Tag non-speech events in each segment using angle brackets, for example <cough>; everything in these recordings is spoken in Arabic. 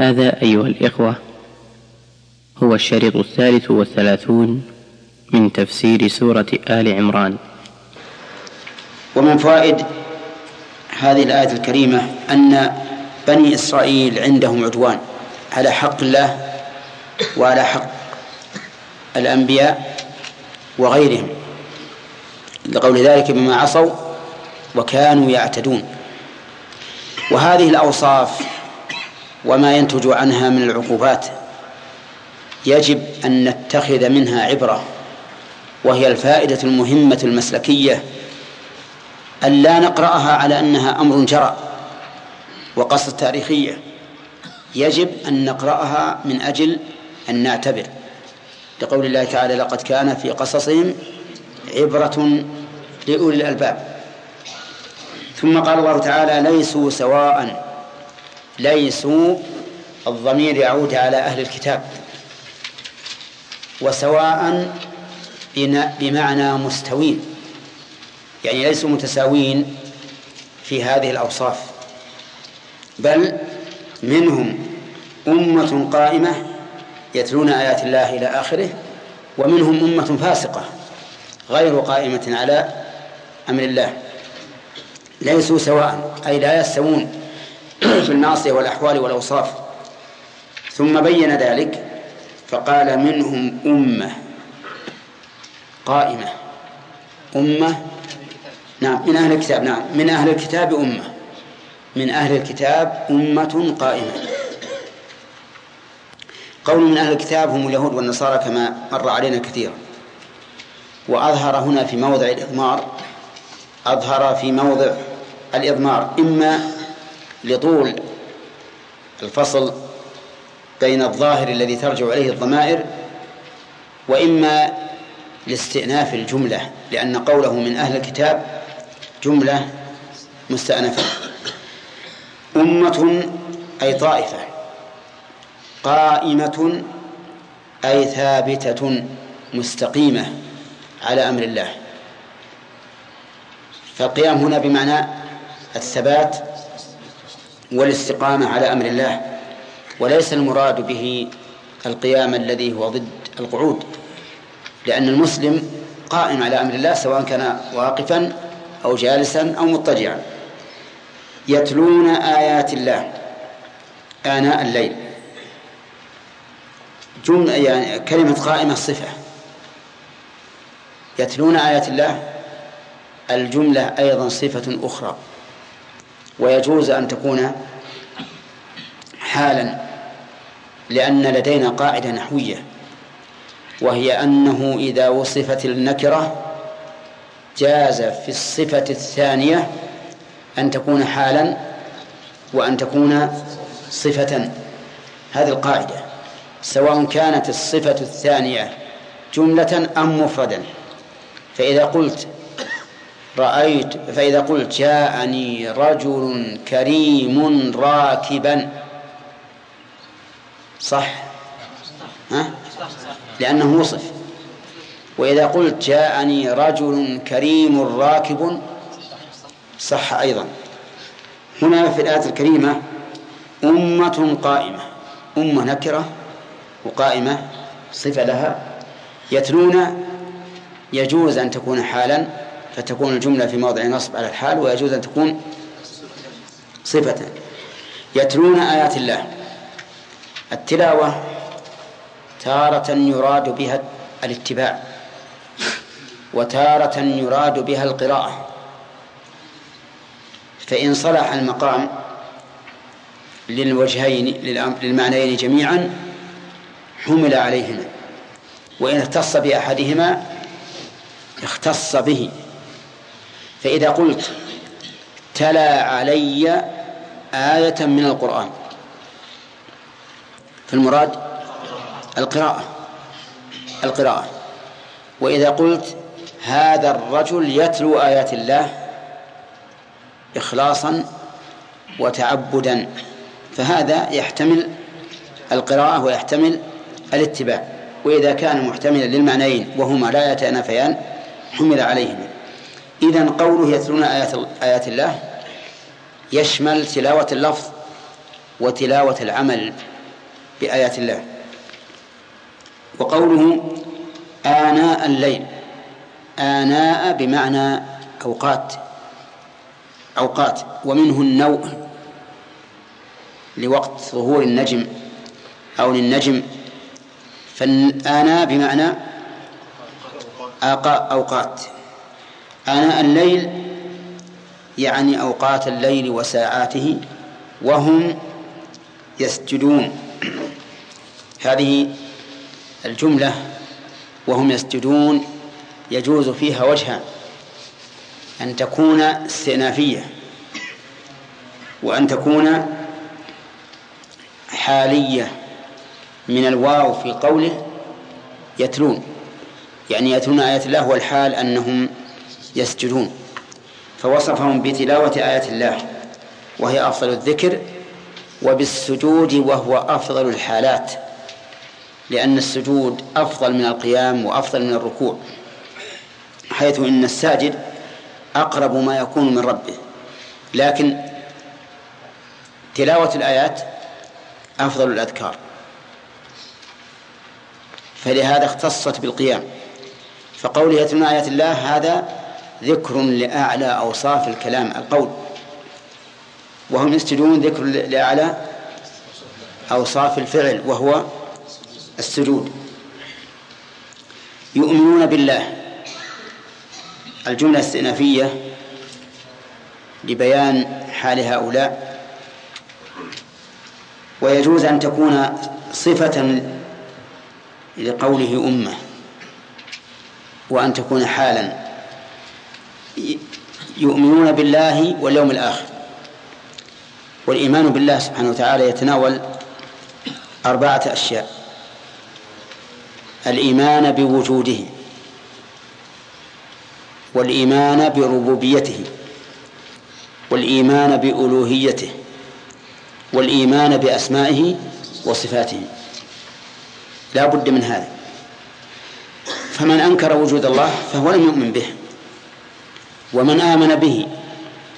هذا أيها الإخوة هو الشريط الثالث والثلاثون من تفسير سورة آل عمران. ومن فوائد هذه الآية الكريمة أن بني إسرائيل عندهم عدوان على حق الله وعلى حق الأنبياء وغيرهم لقول ذلك بما عصوا وكانوا يعتدون. وهذه الأوصاف وما ينتج عنها من العقوبات. يجب أن نتخذ منها عبرة وهي الفائدة المهمة المسلكية أن لا نقرأها على أنها أمر جرى وقصة تاريخية. يجب أن نقرأها من أجل أن نعتبر. لقول الله تعالى لقد كان في قصصهم عبرة لأولي الألباب. ثم قال الله تعالى ليسوا سواء ليسوا الضمير يعود على أهل الكتاب وسواء بمعنى مستوين يعني ليسوا متساوين في هذه الأوصاف بل منهم أمة قائمة يتلون آيات الله إلى آخره ومنهم أمة فاسقة غير قائمة على أمر الله ليسوا سواء أي لا يستوون. في المعصية والأحوال والأوصاف. ثم بين ذلك فقال منهم أمة قائمة. أمة؟ نعم من أهل الكتاب نعم من أهل الكتاب أمة. من أهل الكتاب أمة قائمة. قول من أهل الكتاب هم اليهود والنصارى كما مر علينا كثيرا. وأظهر هنا في موضع الإضمار أظهر في موضع الإضمار إما لطول الفصل بين الظاهر الذي ترجع إليه الضمائر وإما لاستئناف الجملة لأن قوله من أهل الكتاب جملة مستأنفة. أمة أي طائفة. قائمة أي ثابتة مستقيمة على أمر الله. فالقيام هنا بمعنى الثبات والاستقامة على أمر الله وليس المراد به القيام الذي هو ضد القعود لأن المسلم قائم على أمر الله سواء كان واقفا أو جالسا أو مضطجعا. يتلون آيات الله آناء الليل. جملة يعني كلمة قائمة صفة. يتلون آيات الله الجملة أيضا صفة أخرى. ويجوز أن تكون حالا لأن لدينا قاعدة نحوية وهي أنه إذا وصفت النكرة جاز في الصفة الثانية أن تكون حالا وأن تكون صفة. هذه القاعدة سواء كانت الصفة الثانية جملة أم مفردا. فإذا قلت رأيت فإذا قلت جاءني رجل كريم راكبا. صح؟ ها؟ لأنه وصف. وإذا قلت جاءني رجل كريم راكب صح أيضا. هنا في الآية الكريمة أمة قائمة. أمة نكرة وقائمة صفة لها. يتلون يجوز أن تكون حالا. فتكون الجملة في موضع نصب على الحال ويجوز أن تكون صفة. يتلون آيات الله. التلاوة تارة يراد بها الاتباع وتارة يراد بها القراءة. فإن صلح المقام للوجهين للمعنيين جميعا حمل عليهما. وإن اختص بأحدهما اختص به. فإذا قلت تلا علي آية من القرآن فالمراد القراءة القراءة. وإذا قلت هذا الرجل يتلو آيات الله إخلاصا وتعبدا فهذا يحتمل القراءة ويحتمل الاتباع. وإذا كان محتملا للمعنيين وهما لا يتنافيان حمل عليهما. إذا قوله يتلون آيات, آيات الله يشمل تلاوة اللفظ وتلاوة العمل بآيات الله. وقوله آناء الليل آناء بمعنى أوقات أوقات ومنه النوء لوقت ظهور النجم أو للنجم. فآناء بمعنى أوقات. آناء الليل يعني أوقات الليل وساعاته وهم يسجدون. هذه الجملة وهم يسجدون يجوز فيها وجهان أن تكون استئنافية وأن تكون حالية من الواو في قوله يتلون يعني يتلون آيات الله والحال أنهم يسجدون. فوصفهم بتلاوة آيات الله وهي أفضل الذكر وبالسجود وهو أفضل الحالات لأن السجود أفضل من القيام وأفضل من الركوع حيث إن الساجد أقرب ما يكون من ربه. لكن تلاوة الآيات أفضل الأذكار. فلهذا اختصت بالقيام. فقوله يتلون آيات الله هذا ذكر لأعلى أوصاف الكلام القول. وهم يسجدون ذكر لأعلى أوصاف الفعل وهو السجود. يؤمنون بالله. الجملة الاستئنافية لبيان حال هؤلاء. ويجوز أن تكون صفة لقوله أمة وأن تكون حالا. يؤمنون بالله واليوم الآخر. والإيمان بالله سبحانه وتعالى يتناول أربعة أشياء. الإيمان بوجوده والإيمان بربوبيته والإيمان بألوهيته والإيمان بأسمائه وصفاته. لا بد من هذا. فمن أنكر وجود الله فهو لم يؤمن به. ومن آمن به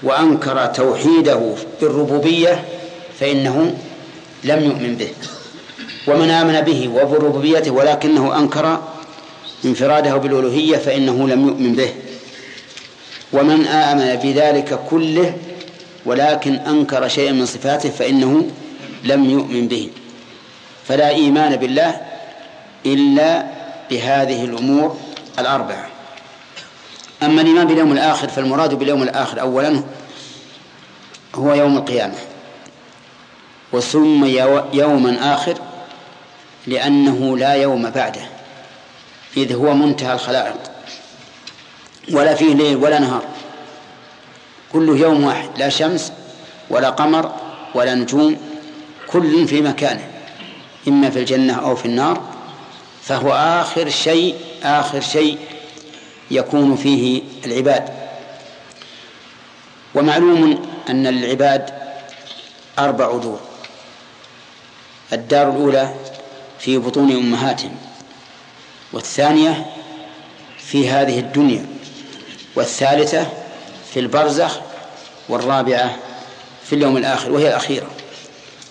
وأنكر توحيده بالربوبية فإنه لم يؤمن به. ومن آمن به وبربوبيته ولكنه أنكر انفراده بالألوهية فإنه لم يؤمن به. ومن آمن بذلك كله ولكن أنكر شيئا من صفاته فإنه لم يؤمن به. فلا إيمان بالله إلا بهذه الأمور الأربعة. أما الإيمان باليوم الآخر فالمراد باليوم الآخر أولا هو يوم القيامة. وسمي يوما آخر لأنه لا يوم بعده إذ هو منتهى الخلائق. ولا فيه ليل ولا نهار. كله يوم واحد لا شمس ولا قمر ولا نجوم كل في مكانه. إما في الجنة أو في النار فهو آخر شيء آخر شيء يكون فيه العباد. ومعلوم أن للعباد أربع دور. الدار الأولى في بطون أمهاتهم والثانية في هذه الدنيا والثالثة في البرزخ والرابعة في اليوم الآخر وهي الأخيرة.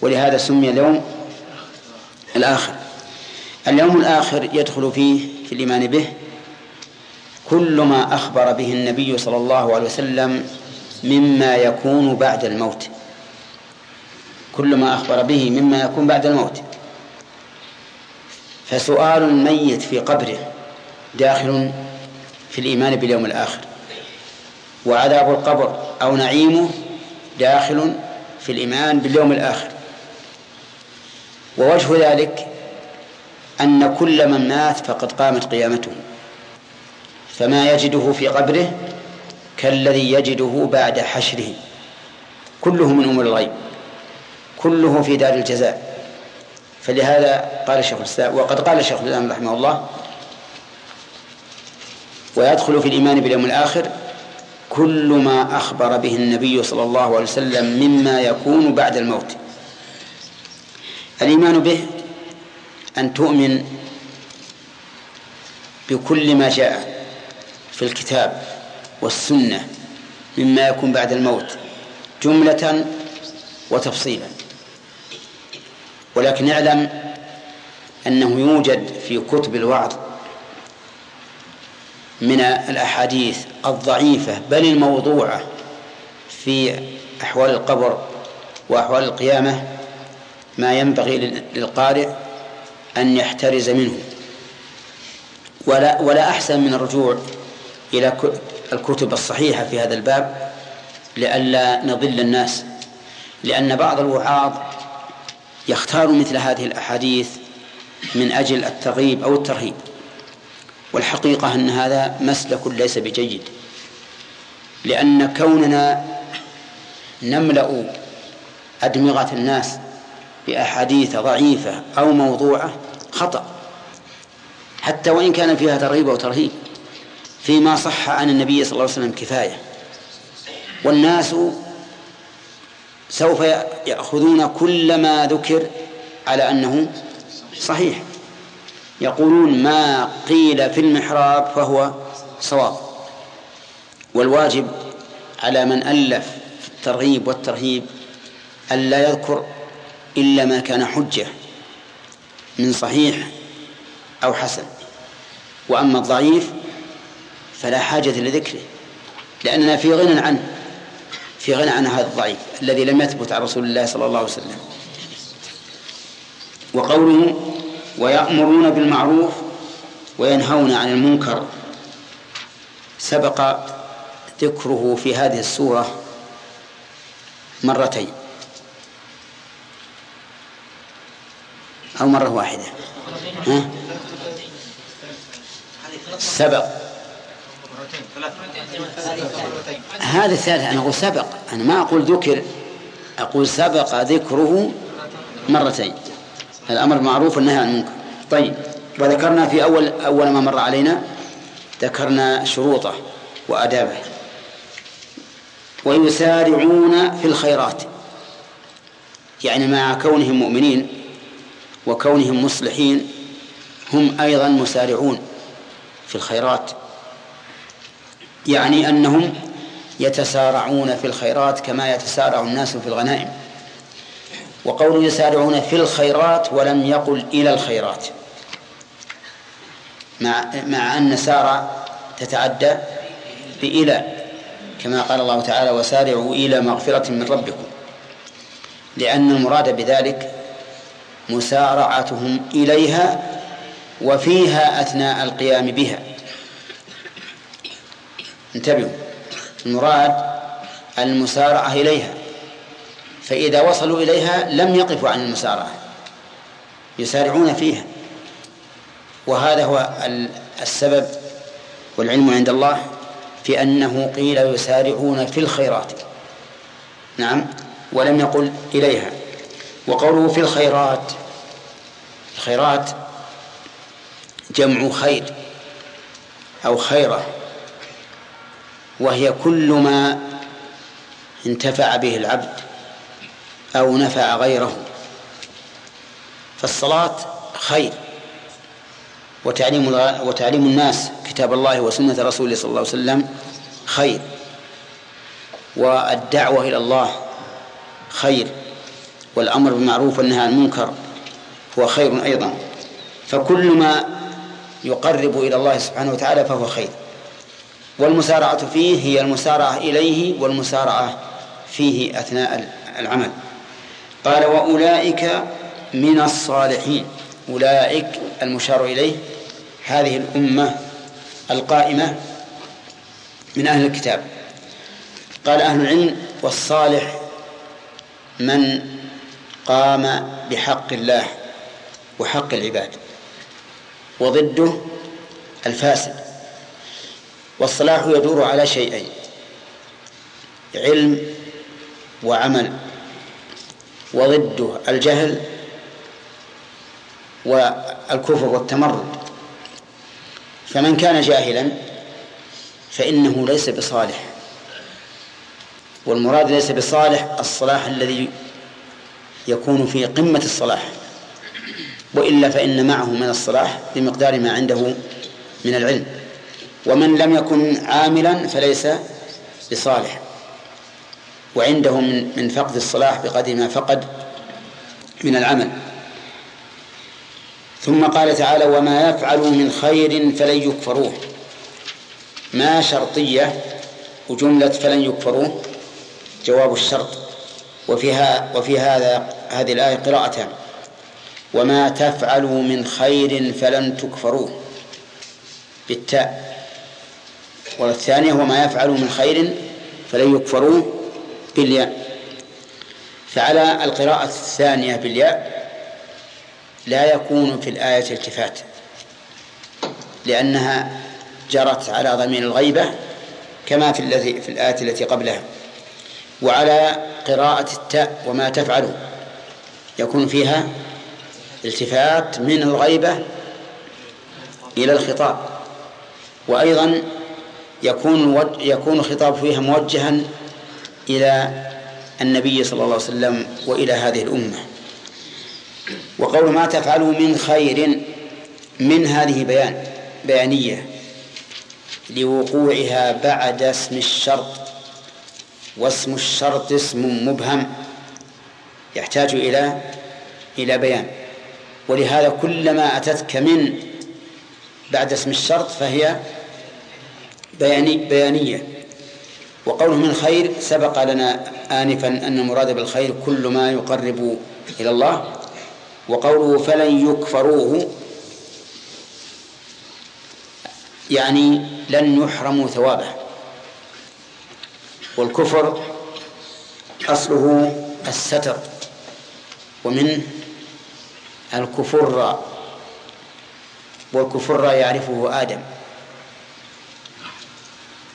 ولهذا سمي اليوم الآخر. اليوم الآخر يدخل فيه في الإيمان به كل ما أخبر به النبي صلى الله عليه وسلم مما يكون بعد الموت. كل ما أخبر به مما يكون بعد الموت. فسؤال الميت في قبره داخل في الإيمان باليوم الآخر. وعذاب القبر أو نعيمه داخل في الإيمان باليوم الآخر. ووجه ذلك أن كل من مات فقد قامت قيامته. فما يجده في قبره كالذي يجده بعد حشره. كله من أمور الغيب. كله في دار الجزاء. فلهذا قال الشيخ الإسلام وقد قال الشيخ الإسلام رحمه الله ويدخل في الإيمان باليوم الآخر كل ما أخبر به النبي صلى الله عليه وسلم مما يكون بعد الموت. الإيمان به أن تؤمن بكل ما جاء في الكتاب والسنة مما يكون بعد الموت جملة وتفصيلا. ولكن اعلم أنه يوجد في كتب الوعظ من الأحاديث الضعيفة بل الموضوعة في أحوال القبر وأحوال القيامة ما ينبغي للقارئ أن يحترز منه. ولا ولا أحسن من الرجوع إلى الكتب الصحيحة في هذا الباب لئلا نضل الناس لأن بعض الوعاظ يختار مثل هذه الأحاديث من أجل الترغيب أو الترهيب والحقيقة أن هذا مسلك ليس بجيد لأن كوننا نملأ أدمغة الناس بأحاديث ضعيفة أو موضوعة خطأ حتى وإن كان فيها ترغيب أو ترهيب. فيما صح عن النبي صلى الله عليه وسلم كفاية. والناس سوف يأخذون كل ما ذكر على أنه صحيح. يقولون ما قيل في المحراب فهو صواب. والواجب على من ألف في الترغيب والترهيب ألا يذكر إلا ما كان حجة من صحيح أو حسن. وأما الضعيف فلا حاجة لذكره لأننا في غنى عنه في غنى عن هذا الضعيف الذي لم يثبت عن رسول الله صلى الله عليه وسلم. وقوله ويأمرون بالمعروف وينهون عن المنكر سبق ذكره في هذه السورة مرتين أو مرة واحدة. ها؟ سبق. هذا الثالث أنا أقول سبق. أنا ما أقول ذكر أقول سبق ذكره مرتين. الأمر بالمعروف والنهي عن المنكر. طيب وذكرنا في أول أول ما مر علينا ذكرنا شروطه وآدابه. ويسارعون في الخيرات. يعني مع كونهم مؤمنين وكونهم مصلحين هم أيضا مسارعون في الخيرات. يعني أنهم يتسارعون في الخيرات كما يتسارع الناس في الغنائم. وقول يسارعون في الخيرات ولم يقل إلى الخيرات. مع مع أن سارع تتعدى بإلى كما قال الله تعالى وسارعوا إلى مغفرة من ربكم. لأن المراد بذلك مسارعتهم إليها وفيها أثناء القيام بها. انتبهوا. المراد المسارعة إليها. فإذا وصلوا إليها لم يقفوا عن المسارعة يسارعون فيها. وهذا هو السبب والعلم عند الله في أنه قيل يسارعون في الخيرات. نعم ولم يقل إليها. وقوله في الخيرات الخيرات جمع خير أو خيرة. وهي كل ما انتفع به العبد أو نفع غيره. فالصلاة خير وتعليم وتعليم الناس كتاب الله وسنة رسوله صلى الله عليه وسلم خير والدعوة إلى الله خير والأمر بالمعروف والنهي عن المنكر هو خير أيضا. فكل ما يقرب إلى الله سبحانه وتعالى فهو خير. والمسارعة فيه هي المسارعة إليه والمسارعة فيه أثناء العمل. قال وأولئك من الصالحين. أولئك المشار إليه هذه الأمة القائمة من أهل الكتاب. قال أهل العلم والصالح من قام بحق الله وحق العباد وضده الفاسد. والصلاح يدور على شيئين علم وعمل وضده الجهل والكفر والتمرد. فمن كان جاهلا فإنه ليس بصالح والمراد ليس بصالح الصلاح الذي يكون في قمة الصلاح وإلا فإن معه من الصلاح بمقدار ما عنده من العلم. ومن لم يكن عاملا فليس بصالح وعنده من فقد الصلاح بقدر ما فقد من العمل. ثم قال تعالى وما يفعلوا من خير فلن يكفروه. ما شرطية وجملة فلن يكفروه؟ جواب الشرط. وفيها وفي هذا هذه الآية قراءتان. وما تفعلوا من خير فلن تكفروه. بالتاء. والثانية وما يفعلوا من خير فلن يكفروه بالياء. فعلى القراءة الثانية بالياء لا يكون في الآية التفات لأنها جرت على ضمير الغيبة كما في الذي في الآية التي قبلها. وعلى قراءة التاء وما تفعل يكون فيها التفات من الغيبة إلى الخطاب. وأيضا يكون يكون الخطاب فيها موجها إلى النبي صلى الله عليه وسلم وإلى هذه الأمة. وقول ما تفعلوا من خير من هذه بيان بيانية لوقوعها بعد اسم الشرط واسم الشرط اسم مبهم يحتاج إلى إلى بيان. ولهذا كلما أتتك من بعد اسم الشرط فهي بياني بيانية. وقوله من خير سبق لنا آنفا أن المراد بالخير كل ما يقرب إلى الله وقوله فلن يكفروه يعني لن يحرموا ثوابه. والكفر أصله الستر ومنه الكفر والكفر يعرفه آدم.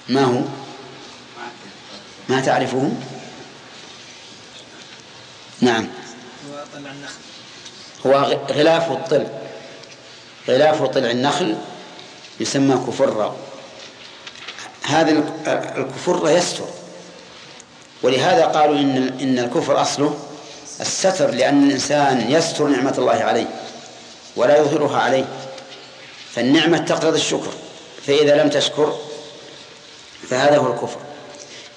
ما هو؟ ما تعرفه؟ نعم. هو غلاف الطل. غلاف طلع النخل يسمى كفرة هذا الكفر يستر. ولهذا قالوا إن إن الكفر أصله الستر لأن الإنسان يستر نعمة الله عليه ولا يظهرها عليه. فالنعمة تقتضي الشكر. فإذا لم تشكر فهذا هو الكفر.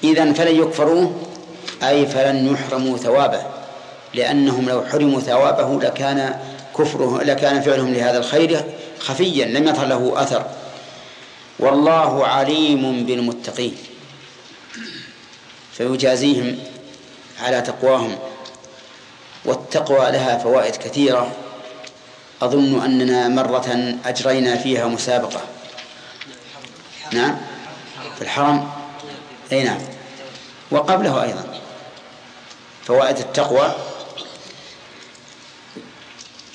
إذا فلن يكفروه أي فلن يحرموا ثوابه لأنهم لو حرموا ثوابه لكان كفره لكان فعلهم لهذا الخير خفيا لم يظهر له أثر. والله عليم بالمتقين. فيجازيهم على تقواهم والتقوى لها فوائد كثيرة. أظن أننا مرة أجرينا فيها مسابقة. نعم؟ في الحرم؟ أي نعم. وقبله أيضا. فوائد التقوى.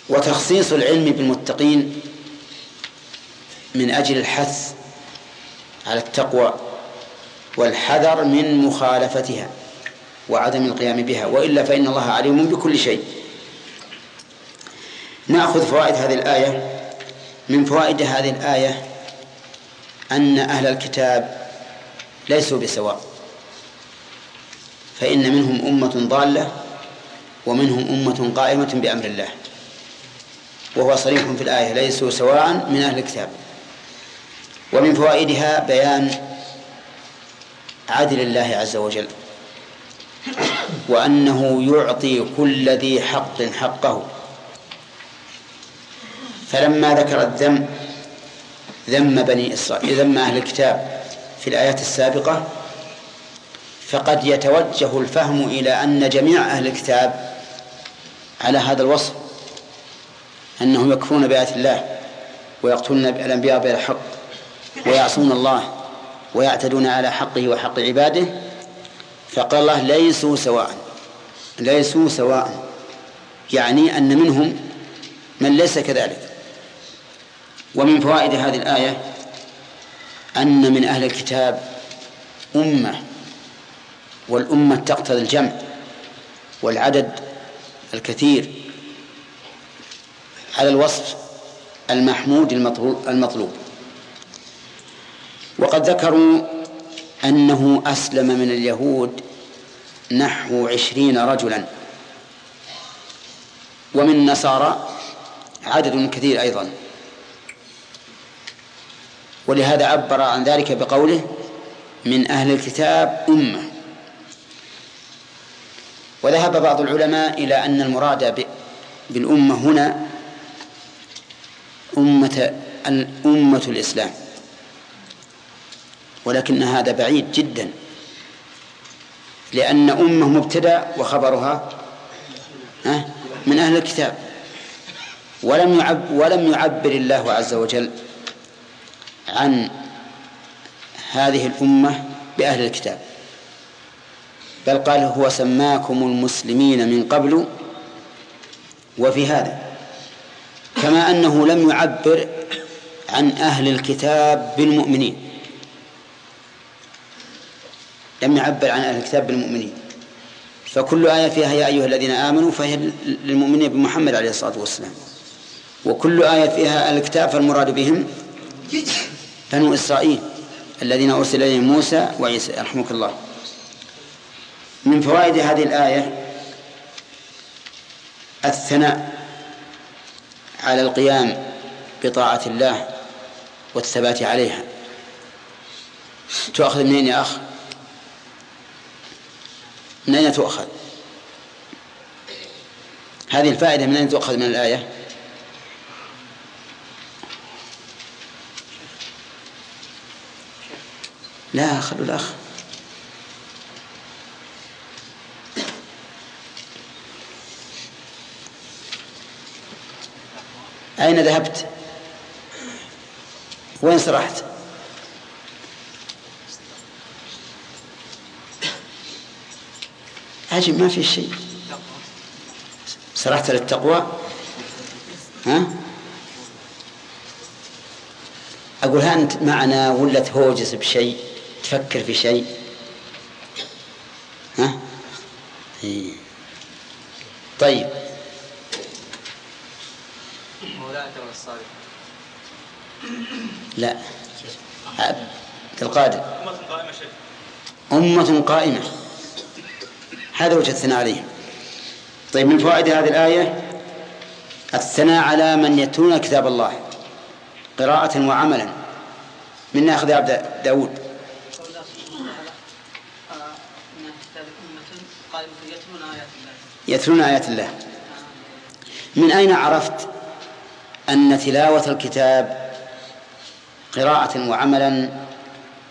وتخصيص العلم بالمتقين من أجل الحث على التقوى والحذر من مخالفتها وعدم القيام بها. وإلا فإن الله عليم بكل شيء. نأخذ فوائد هذه الآية. من فوائد هذه الآية أن أهل الكتاب ليسوا بسواء. فإن منهم أمة ضالة ومنهم أمة قائمة بأمر الله. وهو صريح في الآية ليسوا سواء من أهل الكتاب. ومن فوائدها بيان عدل الله عز وجل. وأنه يعطي كل ذي حق حقه. فلما ذكر الذم ذم بني إسرائيل ذم أهل الكتاب في الآيات السابقة فقد يتوجه الفهم إلى أن جميع أهل الكتاب على هذا الوصف أنهم يكفرون بآيات الله ويقتلون الأنبياء بغير حق ويعصون الله ويعتدون على حقه وحق عباده. فقال الله ليسوا سواء ليسوا سواء. يعني أن منهم من ليس كذلك. ومن فوائد هذه الآية أن من أهل الكتاب أمة والأمة تقتضي الجمع والعدد الكثير على الوصف المحمود المطلوب وقد ذكروا أنه أسلم من اليهود نحو عشرين رجلا. ومن النصارى عدد كثير أيضا. ولهذا عبر عن ذلك بقوله من أهل الكتاب أمة. وذهب بعض العلماء إلى أن المراد بالأمة هنا أمة الأمة الإسلام. ولكن هذا بعيد جدا. لأن أمة مبتدأ وخبرها من أهل الكتاب. ولم يعب ولم يعبر الله عز وجل عن هذه الأمة بأهل الكتاب. بل قال هو سماكم المسلمين من قبل وفي هذا. كما أنه لم يعبر عن أهل الكتاب بالمؤمنين. لم يعبر عن أهل الكتاب بالمؤمنين. فكل آية فيها يا أيها الذين آمنوا فهي للمؤمنين بمحمد عليه الصلاة والسلام. وكل آية فيها الكتاب فالمراد بهم بنو إسرائيل الذين أرسل إليهم موسى وعيسى رحمك الله. من فوائد هذه الآية الثناء على القيام بطاعة الله والثبات عليها. تؤخذ منين يا أخ؟ من أين تؤخذ؟ هذه الفائدة من أين تؤخذ من الآية؟ لا خلوا الأخ. أين ذهبت؟ وين سرحت؟ عجب ما في شيء. سرحت للتقوى؟ ها؟ أقول أنت معنا ولا تهوجس بشيء؟ تفكر في شيء؟ ها؟ إيه. طيب. لا. عبد القادر. أمة قائمة هذا وجه الثناء عليهم طيب من فوائد هذه الآية؟ الثناء على من يتلون كتاب الله قراءة وعملا. من أخذ عبد داود. يتلون آيات الله. من أين عرفت أن تلاوة الكتاب قراءة وعملا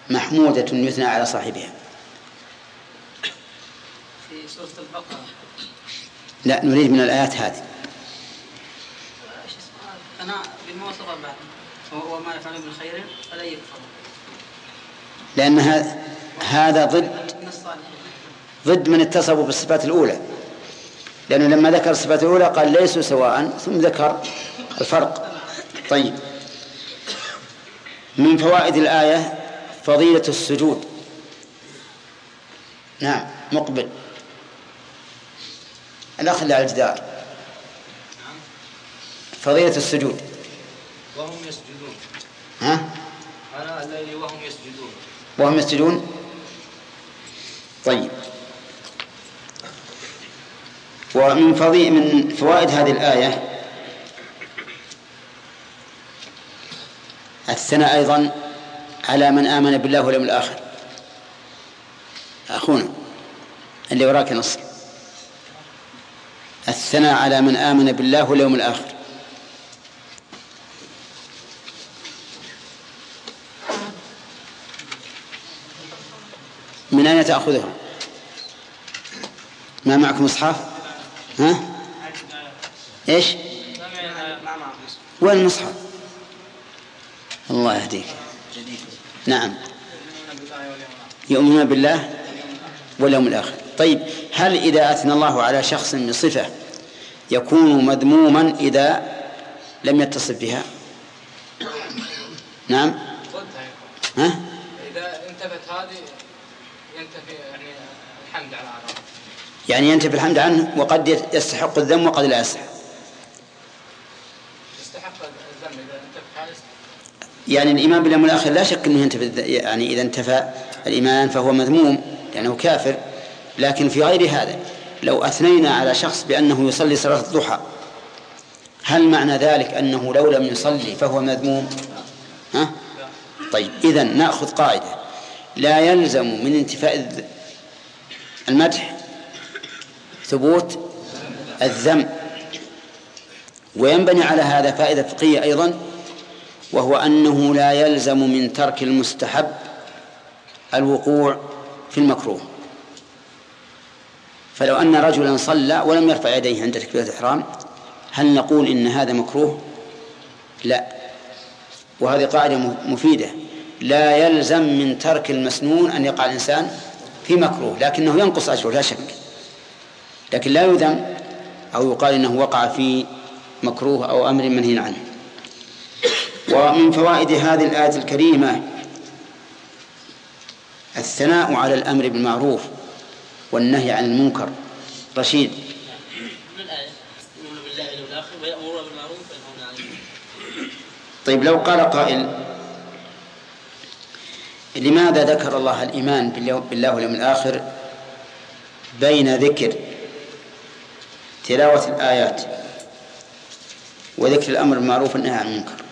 محمودة يثنى على صاحبها؟ في سورة البقرة. لا نريد من الآيات هذه. أنا بما وصف وما يفعل من خير فلا يكفر. لأن هذا ضد ضد من اتصفوا بالصفات الأولى. لأنه لما ذكر الصفات الأولى قال ليسوا سواء ثم ذكر الفرق. طيب. من فوائد الآية فضيلة السجود. نعم مقبل. الأخ اللي على الجدار. فضيلة السجود. وهم يسجدون. ها؟ أنا الليل وهم يسجدون. وهم يسجدون؟ طيب. ومن فضي من فوائد هذه الآية الثناء أيضا على من آمن بالله واليوم الآخر. أخونا اللي وراك نص. الثناء على من آمن بالله واليوم الآخر. من أين تأخذها؟ ما معكم إصحاف؟ ها؟ إيش؟ وين المصحف؟ الله يهديك. نعم. يؤمنون بالله واليوم الآخر. طيب هل إذا أثنى الله على شخص بصفة يكون مذموما إذا لم يتصف بها؟ نعم. ها؟ إذا انتفت هذه ينتفي يعني الحمد على يعني ينتفي الحمد عنه وقد يستحق الذم وقد لا يستحق. يستحق الذم إذا انتفت هذه يعني الإيمان باليوم الآخر لا شك أنه ينتفي يعني إذا انتفى الإيمان فهو مذموم لأنه كافر لكن في غير هذا لو أثنينا على شخص بأنه يصلي صلاة الضحى هل معنى ذلك أنه لو لم يصلي فهو مذموم؟ ها؟ طيب إذا نأخذ قاعدة. لا يلزم من انتفاء المدح ثبوت الذم. وينبني على هذا فائدة فقهية أيضا وهو أنه لا يلزم من ترك المستحب الوقوع في المكروه. فلو أن رجلا صلى ولم يرفع يديه عند تكبيرة الإحرام هل نقول إن هذا مكروه؟ لا. وهذه قاعدة مفيدة. لا يلزم من ترك المسنون أن يقع الإنسان في مكروه لكنه ينقص أجره لا شك. لكن لا يذم أو يقال إنه وقع في مكروه أو أمر منهي عنه. ومن فوائد هذه الآية الكريمة الثناء على الأمر بالمعروف والنهي عن المنكر. رشيد. طيب لو قال قائل لماذا ذكر الله الإيمان بالله واليوم الآخر بين ذكر تلاوة الآيات وذكر الأمر بالمعروف والنهي عن المنكر.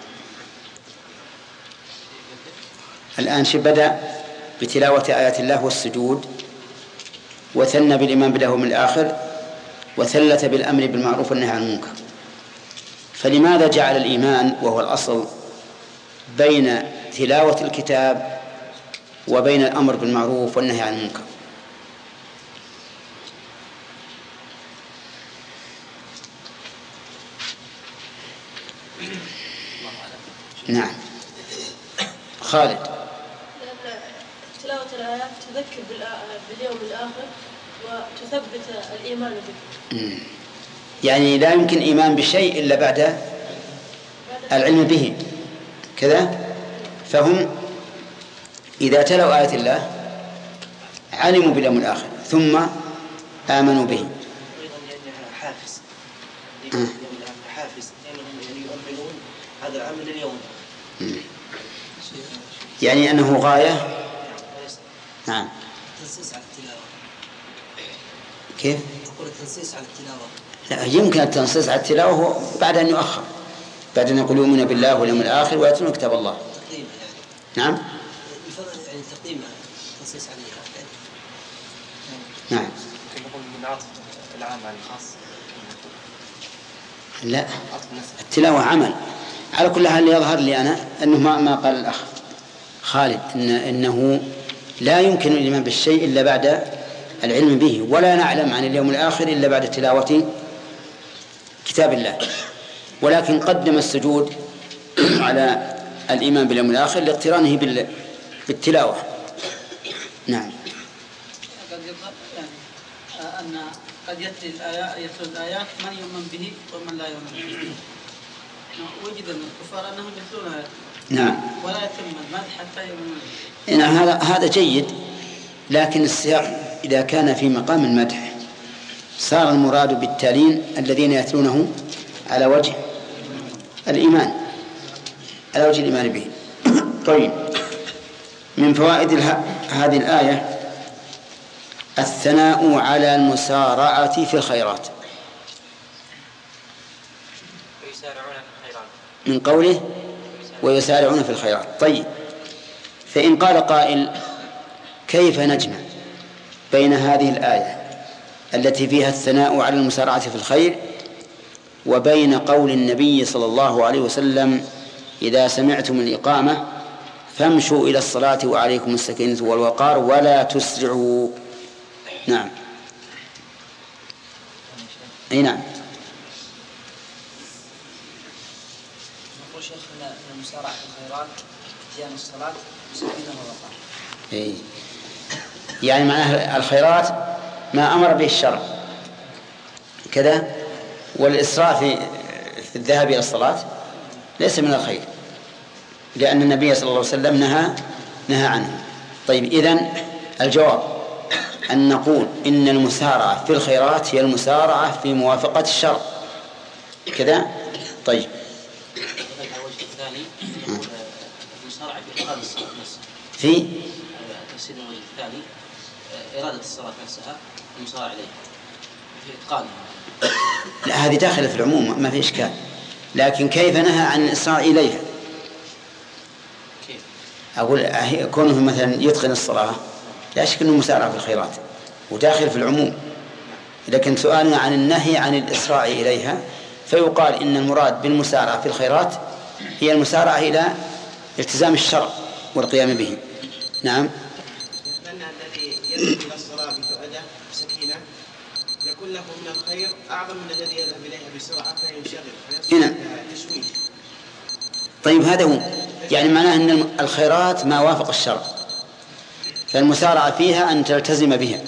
الآن بدأ بتلاوة آيات الله والسجود وثنى بالإيمان بالله واليوم الآخر وثلث بالأمر بالمعروف والنهي عن المنكر. فلماذا جعل الإيمان وهو الأصل بين تلاوة الكتاب وبين الأمر بالمعروف والنهي عن المنكر؟ نعم. خالد. لأن تلاوة الآيات تذكر باليوم الآخر وتثبت الإيمان به يعني لا يمكن إيمان بشيء إلا بعد العلم به. كذا؟ فهم إذا تلوا آية الله علموا باليوم الآخر ثم آمنوا به. حافز. الآخر حافز. لأنهم يعني يؤمنون هذا العمل اليوم يعني أنه غاية؟ نعم. تنصيص على التلاوة. كيف؟ أقول التنصيص على التلاوة. لا يمكن التنصيص على التلاوة بعد أن يؤخر. بعد أن يقول يؤمن بالله واليوم الآخر ويتلون كتاب الله. تقديم يعني. نعم. الفضل يعني تقديم التنصيص عليها نعم. نقول من عطف العام على الخاص؟ لا. التلاوة عمل. على كل حال يظهر لي أنا أنه ما, ما قال الأخ خالد إن إنه لا يمكن الإيمان بالشيء إلا بعد العلم به ولا نعلم عن اليوم الآخر إلا بعد تلاوة كتاب الله. ولكن قدم السجود <clears throat> على الإيمان باليوم الآخر لاقترانه بال- بالتلاوة. نعم. أن قد يتلي الآيات يتلو الآيات من يؤمن به ومن لا يؤمن به. وجد من الكفار أنهم يتلون نعم. ولا يتم المدح حتى يؤمنون نعم هذا هذا جيد. لكن السياق إذا كان في مقام المدح صار المراد بالتالين الذين يتلونه على وجه الإيمان. على وجه الإيمان به. <coughs> طيب. من فوائد هذه الآية الثناء على المسارعة في الخيرات ويسارعون في الخيرات من قوله ويسارعون في الخيرات. طيب. فإن قال قائل كيف نجمع بين هذه الآية التي فيها الثناء على المسارعة في الخير وبين قول النبي صلى الله عليه وسلم إذا سمعتم الإقامة فامشوا إلى الصلاة وعليكم السكينة والوقار ولا تسرعوا. نعم. أي نعم نقول المسارعه في الخيرات اتيان إيه. يعني معناه الخيرات ما أمر به الشرع. كذا؟ والإسراء في في الذهاب إلى الصلاة ليس من الخير لأن النبي صلى الله عليه وسلم نهى نهى عنه. طيب إذن الجواب أن نقول إن المسارعة في الخيرات هي المسارعة في موافقة الشرع. كذا؟ طيب هذا الوجه الثاني يقول المسارعة في إرادة الصلاة نفسها في تفسير الوجه الثاني آه، إرادة الصلاة نفسها المسارعة إليها في إتقانها لا هذه داخلة في العموم ما في إشكال. لكن كيف نهى عن الإسراع إليها؟ كيف؟ أقول كونه مثلا يتقن الصلاة لا شك أنه مسارع في الخيرات وداخل في العموم. لكن سؤالنا عن النهي عن الإسراع إليها فيقال إن المراد بالمسارعة في الخيرات هي المسارعة إلى التزام الشرع والقيام به. نعم. نتمنى الذي يذهب إلى الصلاة بتؤده وسكينه يكون له من الخير أعظم من الذي يذهب إليها بسرعة فينشغل هنا. تشويش طيب هذا هو. يعني معناه أن الخيرات ما وافق الشرع. فالمسارعة فيها أن تلتزم بها.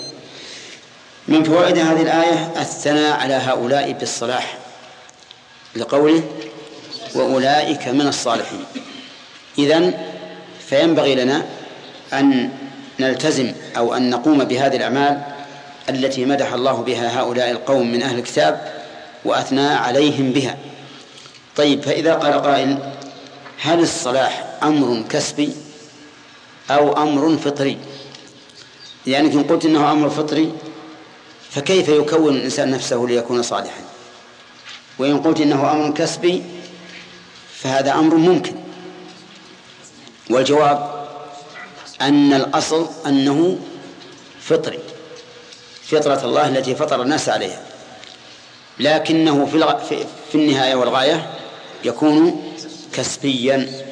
من فوائد هذه الآية الثناء على هؤلاء بالصلاح. لقوله وأولئك من الصالحين. إذن فينبغي لنا أن نلتزم أو أن نقوم بهذه الأعمال التي مدح الله بها هؤلاء القوم من أهل الكتاب وأثنى عليهم بها. طيب فإذا قال قائل هل الصلاح أمر كسبي أو أمر فطري؟ يعني إن قلت إنه أمر فطري فكيف يكون الإنسان نفسه ليكون صالحا؟ وإن قلت إنه أمر كسبي فهذا أمر ممكن. والجواب أن الأصل أنه فطري فطرة الله التي فطر الناس عليها. لكنه في, الغ... في... في النهاية والغاية يكون كسبيا.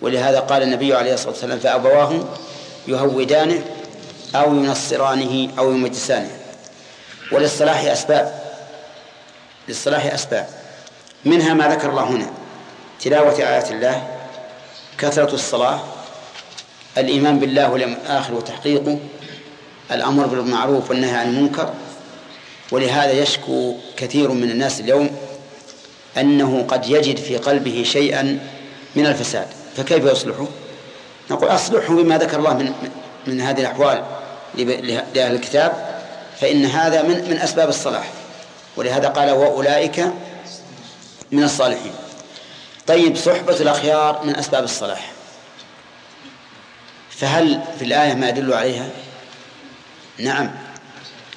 ولهذا قال النبي عليه الصلاة والسلام فأبواه يهودانه أو ينصرانه أو يمجسانه. وللصلاح أسباب للصلاح أسباب. منها ما ذكر الله هنا تلاوة آيات الله كثرة الصلاة الإيمان بالله واليوم الآخر وتحقيقه الأمر بالمعروف والنهي عن المنكر. ولهذا يشكو كثير من الناس اليوم أنه قد يجد في قلبه شيئا من الفساد. فكيف يصلحه؟ نقول أصلحه بما ذكر الله من من هذه الأحوال لأهل الكتاب فإن هذا من من أسباب الصلاح. ولهذا قال وأولئك من الصالحين. طيب صحبة الأخيار من أسباب الصلاح. فهل في الآية ما يدل عليها؟ نعم.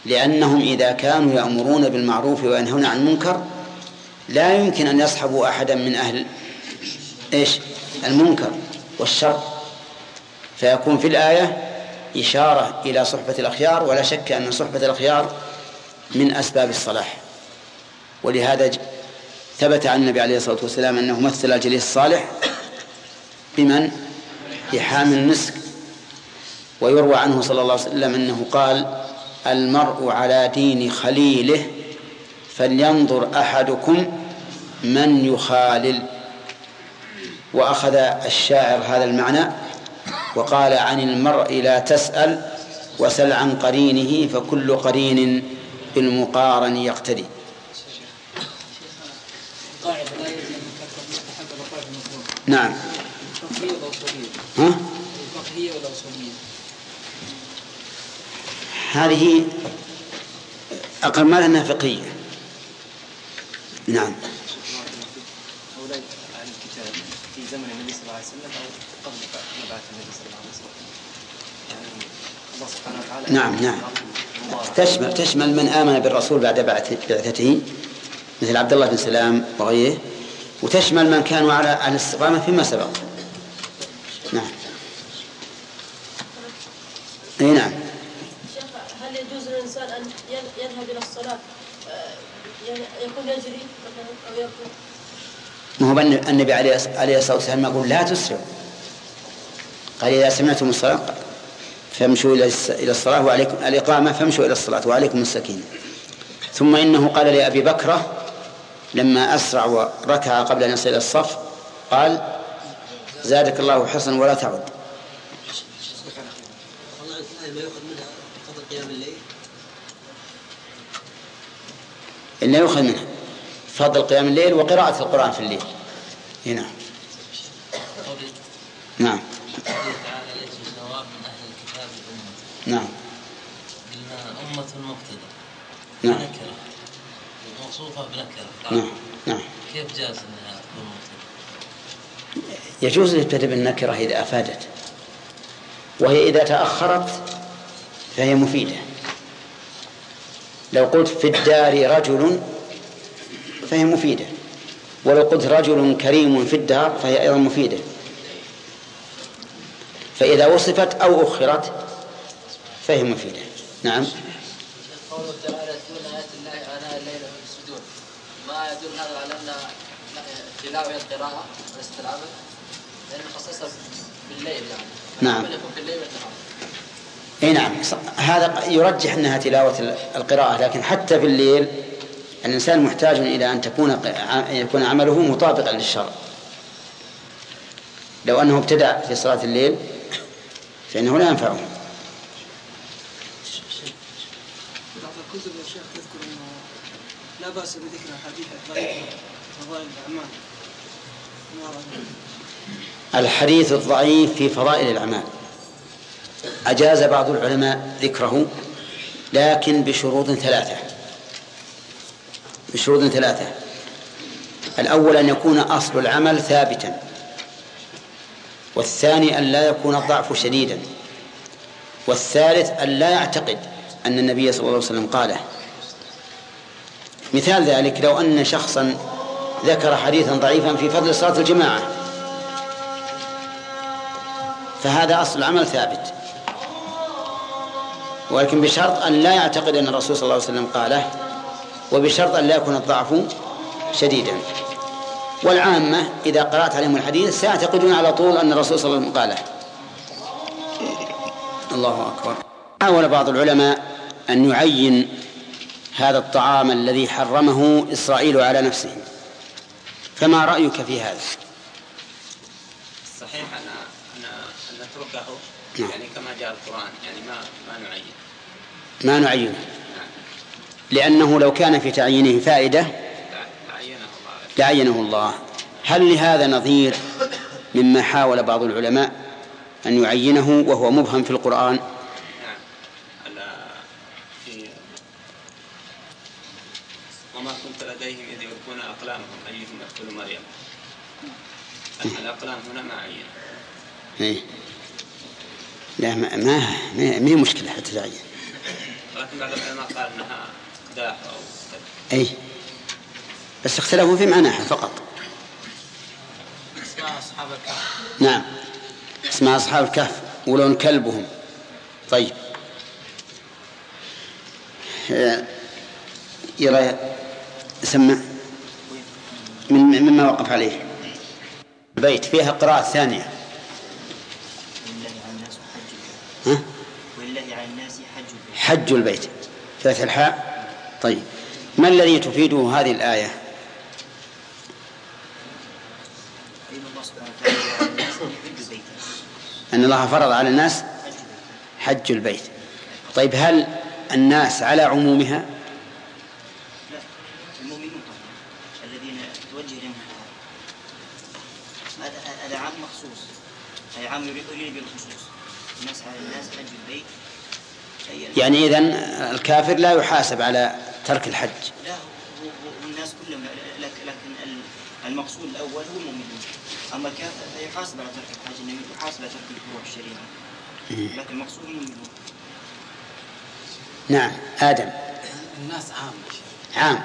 لأنهم إذا كانوا يأمرون بالمعروف وينهون عن المنكر لا يمكن أن يصحبوا أحدا من أهل إيش؟ المنكر والشر. فيكون في الآية إشارة إلى صحبة الأخيار ولا شك أن صحبة الأخيار من أسباب الصلاح. ولهذا ثبت عن النبي عليه الصلاة والسلام أنه مثل الجليس الصالح بمن؟ بحامل المسك. ويروى عنه صلى الله عليه وسلم أنه قال المرء على دين خليله فلينظر أحدكم من يخالل. وأخذ الشاعر هذا المعنى وقال عن المرء لا تسأل وسل عن قرينه فكل قرين بالمقارن يقتدي. قاعدة لا يلزم من كثرة مستحب بقاء المطلوب نعم فقهية ولا أصولية ها؟ فقهية ولا أصولية هذه أقل ما أنها فقهية نعم. أهل الكتاب في زمن النبي صلى الله عليه وسلم أو قبل مبعث النبي صلى الله عليه وسلم يعني الله سبحانه وتعالى نعم، نعم. تشمل تشمل من آمن بالرسول بعد بعث- بعثته مثل عبد الله بن سلام وغيره وتشمل من كانوا على على الاستقامة فيما سبق. نعم. أي نعم شيخ هل يجوز للإنسان أن ين- يذهب إلى الصلاة آه، يعني أو ما هو النبي عليه الص- عليه الصلاة والسلام يقول لا تسرعوا. قال إذا سمعتم الصلاة فامشوا إلى الصلاة وعليكم الإقامة فامشوا إلى الصلاة وعليكم السكينة. ثم إنه قال لأبي بكرة لما أسرع وركع قبل أن يصل إلى الصف قال زادك الله حرصا ولا تعد والله الآية ما يؤخذ منها فضل قيام الليل إلا يؤخذ منها. فضل قيام الليل وقراءة القرآن في الليل. هنا قوله نعم. نعم. أمة مبتدأ نعم. نكرة موصوفة بنكرة نعم. نعم. كيف جاز أنها تكون مبتدأ؟ يجوز الابتداء بالنكرة إذا أفادت. وهي إذا تأخرت فهي مفيدة. لو قلت في الدار رجل فهي مفيدة. ولو قلت رجل كريم في الدار فهي أيضا مفيدة. فإذا وصفت أو أخرت فهي مفيدة. نعم. قوله تعالى يتلون آيات الله الليل ما يدل هذا على أن التلاوة هي القراءة وليست العمل؟ لأن خصصها بالليل يعني. نعم. يكون بالليل والنهار. إي نعم. هذا يرجح أنها تلاوة ال- القراءة لكن حتى في الليل الإنسان محتاج إلى أن تكون يكون عمله مطابقا للشرع. لو أنه ابتدع في صلاة الليل فإنه لا ينفعه. لا بأس بذكر فضائل الأعمال؟ الحديث الضعيف في فضائل الأعمال. أجاز بعض العلماء ذكره لكن بشروط ثلاثة. بشروط ثلاثة. الأول أن يكون أصل العمل ثابتا. والثاني أن لا يكون الضعف شديدا. والثالث أن لا يعتقد أن النبي صلى الله عليه وسلم قاله. مثال ذلك لو أن شخصا ذكر حديثا ضعيفا في فضل صلاة الجماعة فهذا أصل العمل ثابت. ولكن بشرط أن لا يعتقد أن الرسول صلى الله عليه وسلم قاله وبشرط أن لا يكون الضعف شديدا. والعامة إذا قرأت عليهم الحديث سيعتقدون على طول أن الرسول صلى الله عليه وسلم قاله. الله أكبر. حاول بعض العلماء أن يعين هذا الطعام الذي حرمه إسرائيل على نفسه. فما رأيك في هذا؟ صحيح أن أن نتركه. نعم. يعني كما جاء القرآن يعني ما ما نعين. ما نعينه. لأنه لو كان في تعيينه فائدة لعينه الله. هل لهذا نظير مما حاول بعض العلماء أن يعينه وهو مبهم في القرآن؟ وما كنت لديهم إذ يلقون أقلامهم أيهم يقتل مريم؟ الأقلام هنا ما عين إيه. لا ما ما ما ما هي مشكلة حتى تعين. ولكن بعض العلماء قال داح أو أي. بس اختلفوا في معناها فقط. اسماء أصحاب الكهف. نعم. اسمها أصحاب الكهف ولون كلبهم. طيب. آه، يرى سمع. من مما وقف عليه. البيت فيها قراءة ثانية ولله على الناس حج البيت ها؟ ولله على الناس حج البيت. حج البيت فتح الحاء. طيب. ما الذي تفيده هذه الآية؟ أن الله فرض على الناس حج البيت. طيب هل الناس على عمومها؟ هذا عام مخصوص. أي عام يريد بالخصوص. الناس على الناس حج البيت. يعني إذن الكافر لا يحاسب على ترك الحج. لا هو هو الناس كلهم لكن لكن ال- المقصود الأول هو المؤمنون. أما الكافر فيحاسب على ترك الحج إنه يحاسب على ترك الفروع الشريعة. لكن المقصود نعم آدم. الناس عام. يا شيخ. عام.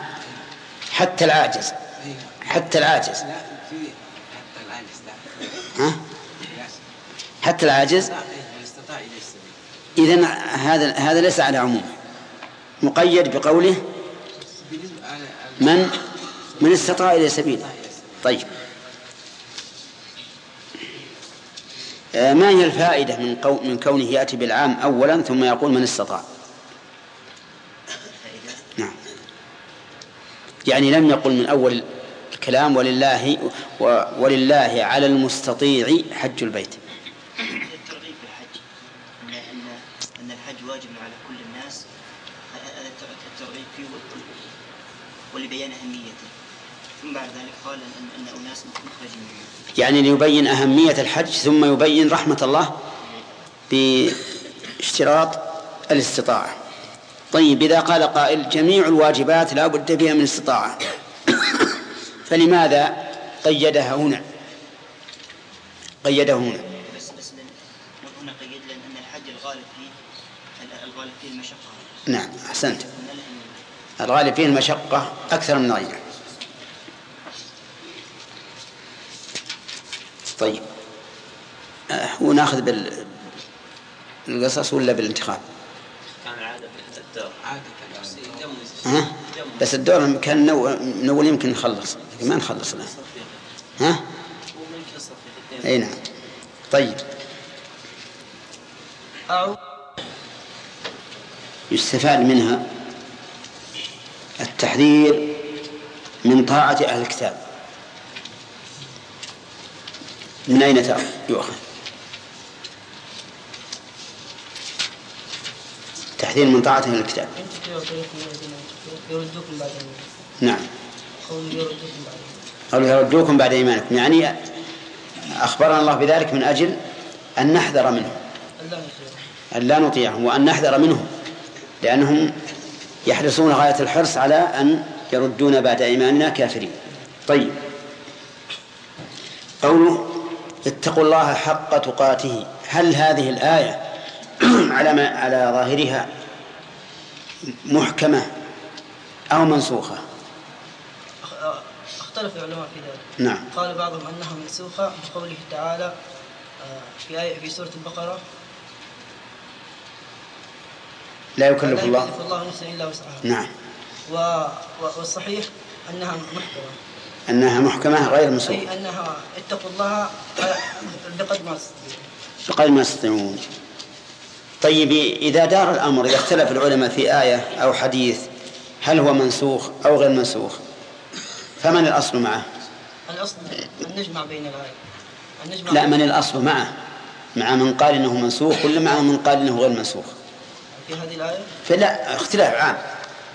حتى العاجز. أيوة. حتى العاجز. لا في حتى العاجز. لا. ها؟ حتى العاجز لا إيه، من استطاع إليه السبيل إذن هذا هذا ليس على عمومه مقيد بقوله من من استطاع إلى سبيل. طيب. آه، ما هي الفائدة من قو من كونه يأتي بالعام أولا ثم يقول من استطاع؟ نعم. يعني لم يقل من أول الكلام ولله ولله على المستطيع حج البيت الترغيب في الحج أن أن أن الحج واجب على كل الناس هذا الت- الترغيب فيه وال- ولبيان أهميته ثم بعد ذلك قال أن أن أناس مخرجين. يعني ليبين أهمية الحج ثم يبين رحمة الله باشتراط الاستطاعة. طيب إذا قال قائل جميع الواجبات لا بد فيها من استطاعة. فلماذا قيدها هنا؟ قيده هنا. بس بس هنا قيد لأن أن الحج الغالب فيه الغالب فيه المشقة. نعم أحسنت. الغالب فيه المشقة أكثر من غيره طيب. آه، وناخذ بال القصص ولا بالانتخاب؟ كان عادة في الدور. عادة ها؟ بس الدور كان نو- من أول يمكن نخلص. ما نخلص الآن. ها؟ أي نعم. طيب. يستفاد منها التحذير من طاعة أهل الكتاب. من أين تأخذ؟ يؤخذ. تحذير من طاعة أهل الكتاب. يردوكم بعد نعم. قول يردوكم بعد قالوا يردوكم بعد إيمانكم. يعني أخبرنا الله بذلك من أجل أن نحذر منهم أن لا نطيعهم وأن نحذر منهم. لأنهم يحرصون غاية الحرص على أن يردون بعد إيماننا كافرين. طيب. قوله اتقوا الله حق تقاته. هل هذه الآية <clears throat> على ما على ظاهرها محكمة أو منسوخة؟ اختلف العلماء في ذلك. نعم. قال بعضهم أنها منسوخة بقوله تعالى آه، في آية في سورة البقرة لا يكلف لا الله. يكلف الله نفسا إلا وسعها. نعم. والصحيح أنها محكمة. أنها محكمة غير منسوخة أي أنها اتقوا الله بقدر ما تستطيعون. بقدر ما يستطيعون طيب إذا دار الأمر إذا اختلف العلماء في آية أو حديث هل هو منسوخ أو غير منسوخ؟ فمن الأصل معه؟ الأصل أن نجمع بين الآية. لا من الأصل معه. مع من قال إنه منسوخ ولا مع من قال إنه غير منسوخ؟ في هذه الآية؟ فلا اختلاف عام.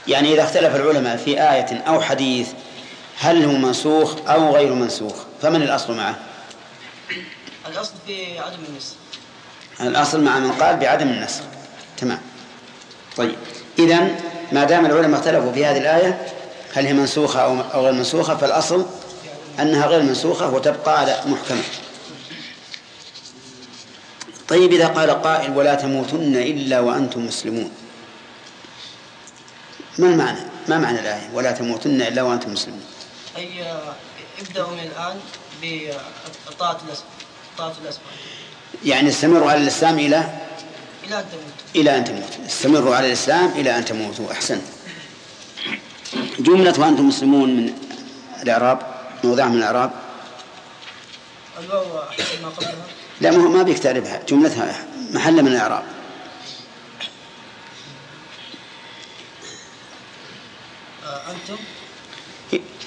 يعني إذا اختلف العلماء في آية أو حديث هل هو منسوخ أو غير منسوخ فمن الأصل معه؟ الأصل في عدم النسخ. الأصل مع من قال بعدم النسخ. تمام. طيب. إذا ما دام العلماء اختلفوا في هذه الآية هل هي منسوخة أو أو غير منسوخة فالأصل أنها غير منسوخة وتبقى على محكمة. طيب إذا قال قائل ولا تموتن إلا وأنتم مسلمون. ما المعنى؟ ما معنى الآية؟ ولا تموتن إلا وأنتم مسلمون. أي ابدأوا من الآن بطاعة الأسباب يعني استمروا على الإسلام إلى؟ إلى أن تموت إلى أن تموتوا. استمروا على الإسلام إلى أن تموتوا. أحسن. جملة وأنتم مسلمون من الإعراب موضع من الإعراب. الواو أحسن ما قبلها لا ما ما بيك تعرفها. جملتها محل من الإعراب. أنتم؟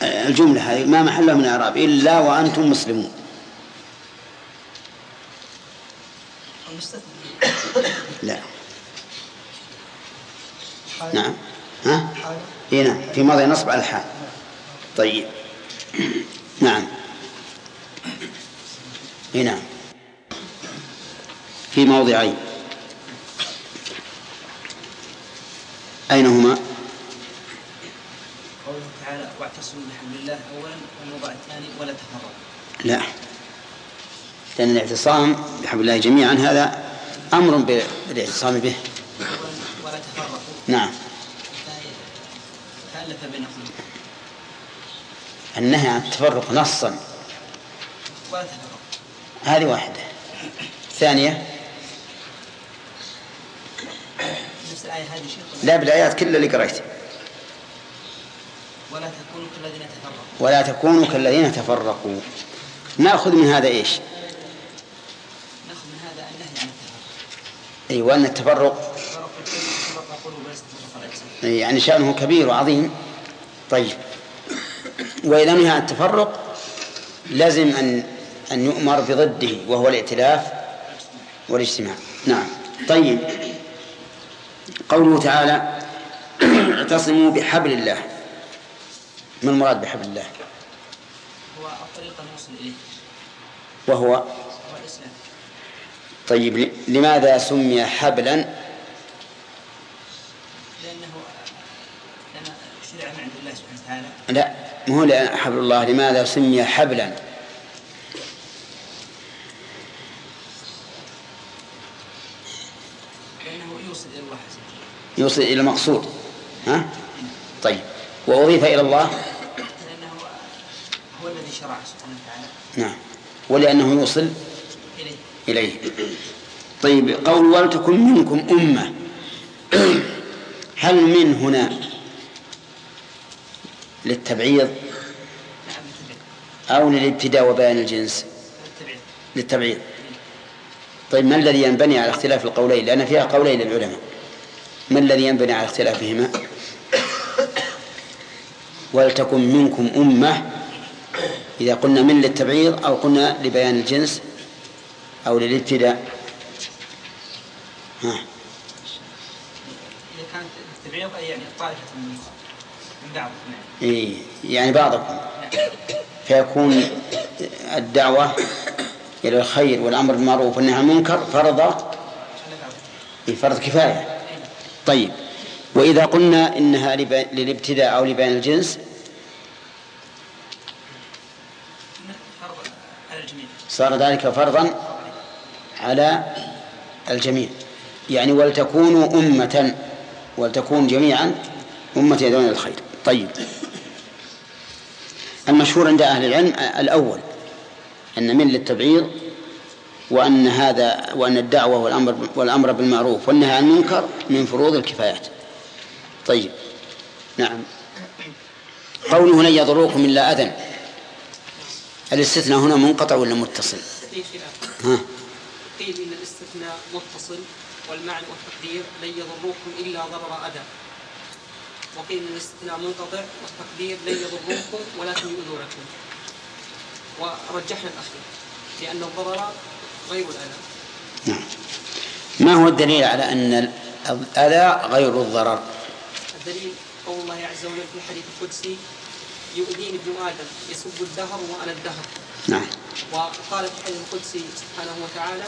الجملة هذه ما محلها من الإعراب إلا وأنتم مسلمون. لا. نعم. ها؟ إيه نعم. في ماضي نصب على الحال. طيب. نعم. إيه نعم. في موضعين. أين هما؟ قوله تعالى واعتصموا بحبل الله اولا والموضع الثاني ولا تفرقوا لا. لأن الاعتصام بحبل الله جميعا هذا أمر بالاعتصام به. ولا تفرقوا نعم. بينكم النهي عن التفرق نصا. ولا تفرقوا هذه واحدة. ثانية هذه لا بالآيات كلها اللي قريت ولا تكونوا كالذين تفرقوا. ولا تكونوا كالذين تفرقوا. نأخذ من هذا إيش؟ نأخذ من هذا النهي عن التفرق. أي وأن التفرق يعني شأنه كبير وعظيم. طيب. وإذا نهى عن التفرق لازم أن أن يؤمر بضده وهو الائتلاف والاجتماع. نعم. طيب. قوله تعالى <clears throat> اعتصموا بحبل الله. ما المراد بحبل الله؟ هو الطريق الموصل إليه. وهو هو الإسلام. طيب لماذا سمي حبلا؟ لأنه لأن شرع من عند الله سبحانه وتعالى. لا ما هو حبل الله لماذا سمي حبلا لأنه يوصل إلى الله عز وجل يوصل إلى المقصود. ها؟ طيب. وأضيف إلى الله. لأنه هو الذي شرع سبحانه وتعالى. نعم. ولأنه يوصل إليه. إليه. طيب. قول ولتكن منكم أمة. هل من هنا للتبعيض أو للابتداء وبيان الجنس؟ للتبعيض. طيب ما الذي ينبني على اختلاف القولين؟ لأن فيها قولين للعلماء. ما الذي ينبني على اختلافهما؟ ولتكن منكم أمة إذا قلنا من للتبعيض أو قلنا لبيان الجنس أو للابتداء. ها. إذا كانت التبعيض أي يعني طائفة من بعض إيه يعني بعضكم. فيكون الدعوة إلى الخير والأمر بالمعروف والنهي عن المنكر فرض فرض كفاية. طيب. وإذا قلنا إنها للابتداء أو لبيان الجنس. صار ذلك فرضا على الجميع. يعني ولتكونوا أمة ولتكون جميعا أمة يدعون الخير. طيب. المشهور عند أهل العلم الأول أن من للتبعيض وأن هذا وأن الدعوة والأمر والأمر بالمعروف والنهي عن المنكر من فروض الكفايات. طيب. نعم. قوله لن يضروكم إلا أذى. الاستثناء هنا منقطع ولا متصل؟ ها. قيل إن الاستثناء متصل والمعنى والتقدير لن يضروكم إلا ضرر أذى. وقيل إن الاستثناء منقطع والتقدير لن يضروكم ولكن يؤذونكم ورجحنا الأخير لأن الضرر غير الأذى. نعم. ما هو الدليل على أن الأذى غير الضرر؟ الدليل قول الله عز وجل في الحديث القدسي يؤذيني ابن آدم يسب الدهر وأنا الدهر. نعم. وقال في الحديث القدسي سبحانه وتعالى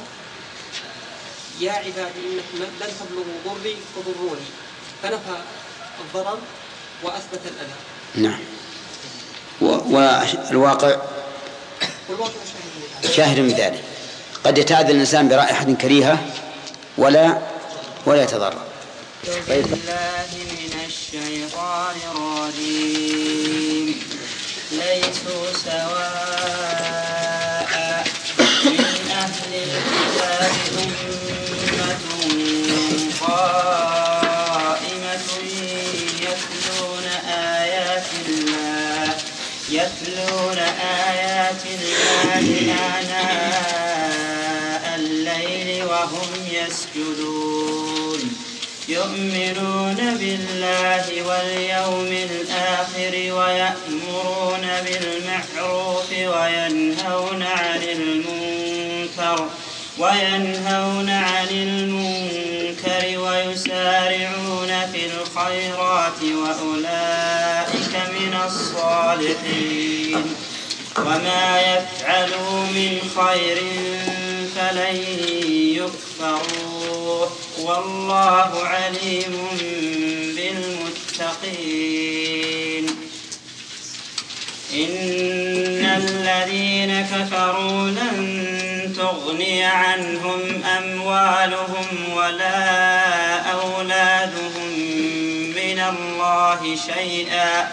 يا عبادي انكم لن تبلغوا ضري فضروني. فنفى الضرر وأثبت الأذى. نعم. والواقع والواقع شاهد من ذلك. قد يتعذى الإنسان برائحة كريهة ولا ولا يتضرر. طيب بالله من الشيطان الرجيم. ليسوا سواء من أهل الكتاب أمة قائمة وهم يسجدون. يؤمنون بالله واليوم الآخر ويأمرون بالمعروف وينهون عن المنكر وينهون عن المنكر ويسارعون في الخيرات وأولئك من الصالحين. وما يفعلوا من خير فلن يكفروه والله عليم بالمتقين. إن الذين كفروا لن تغني عنهم أموالهم ولا أولادهم من الله شيئا.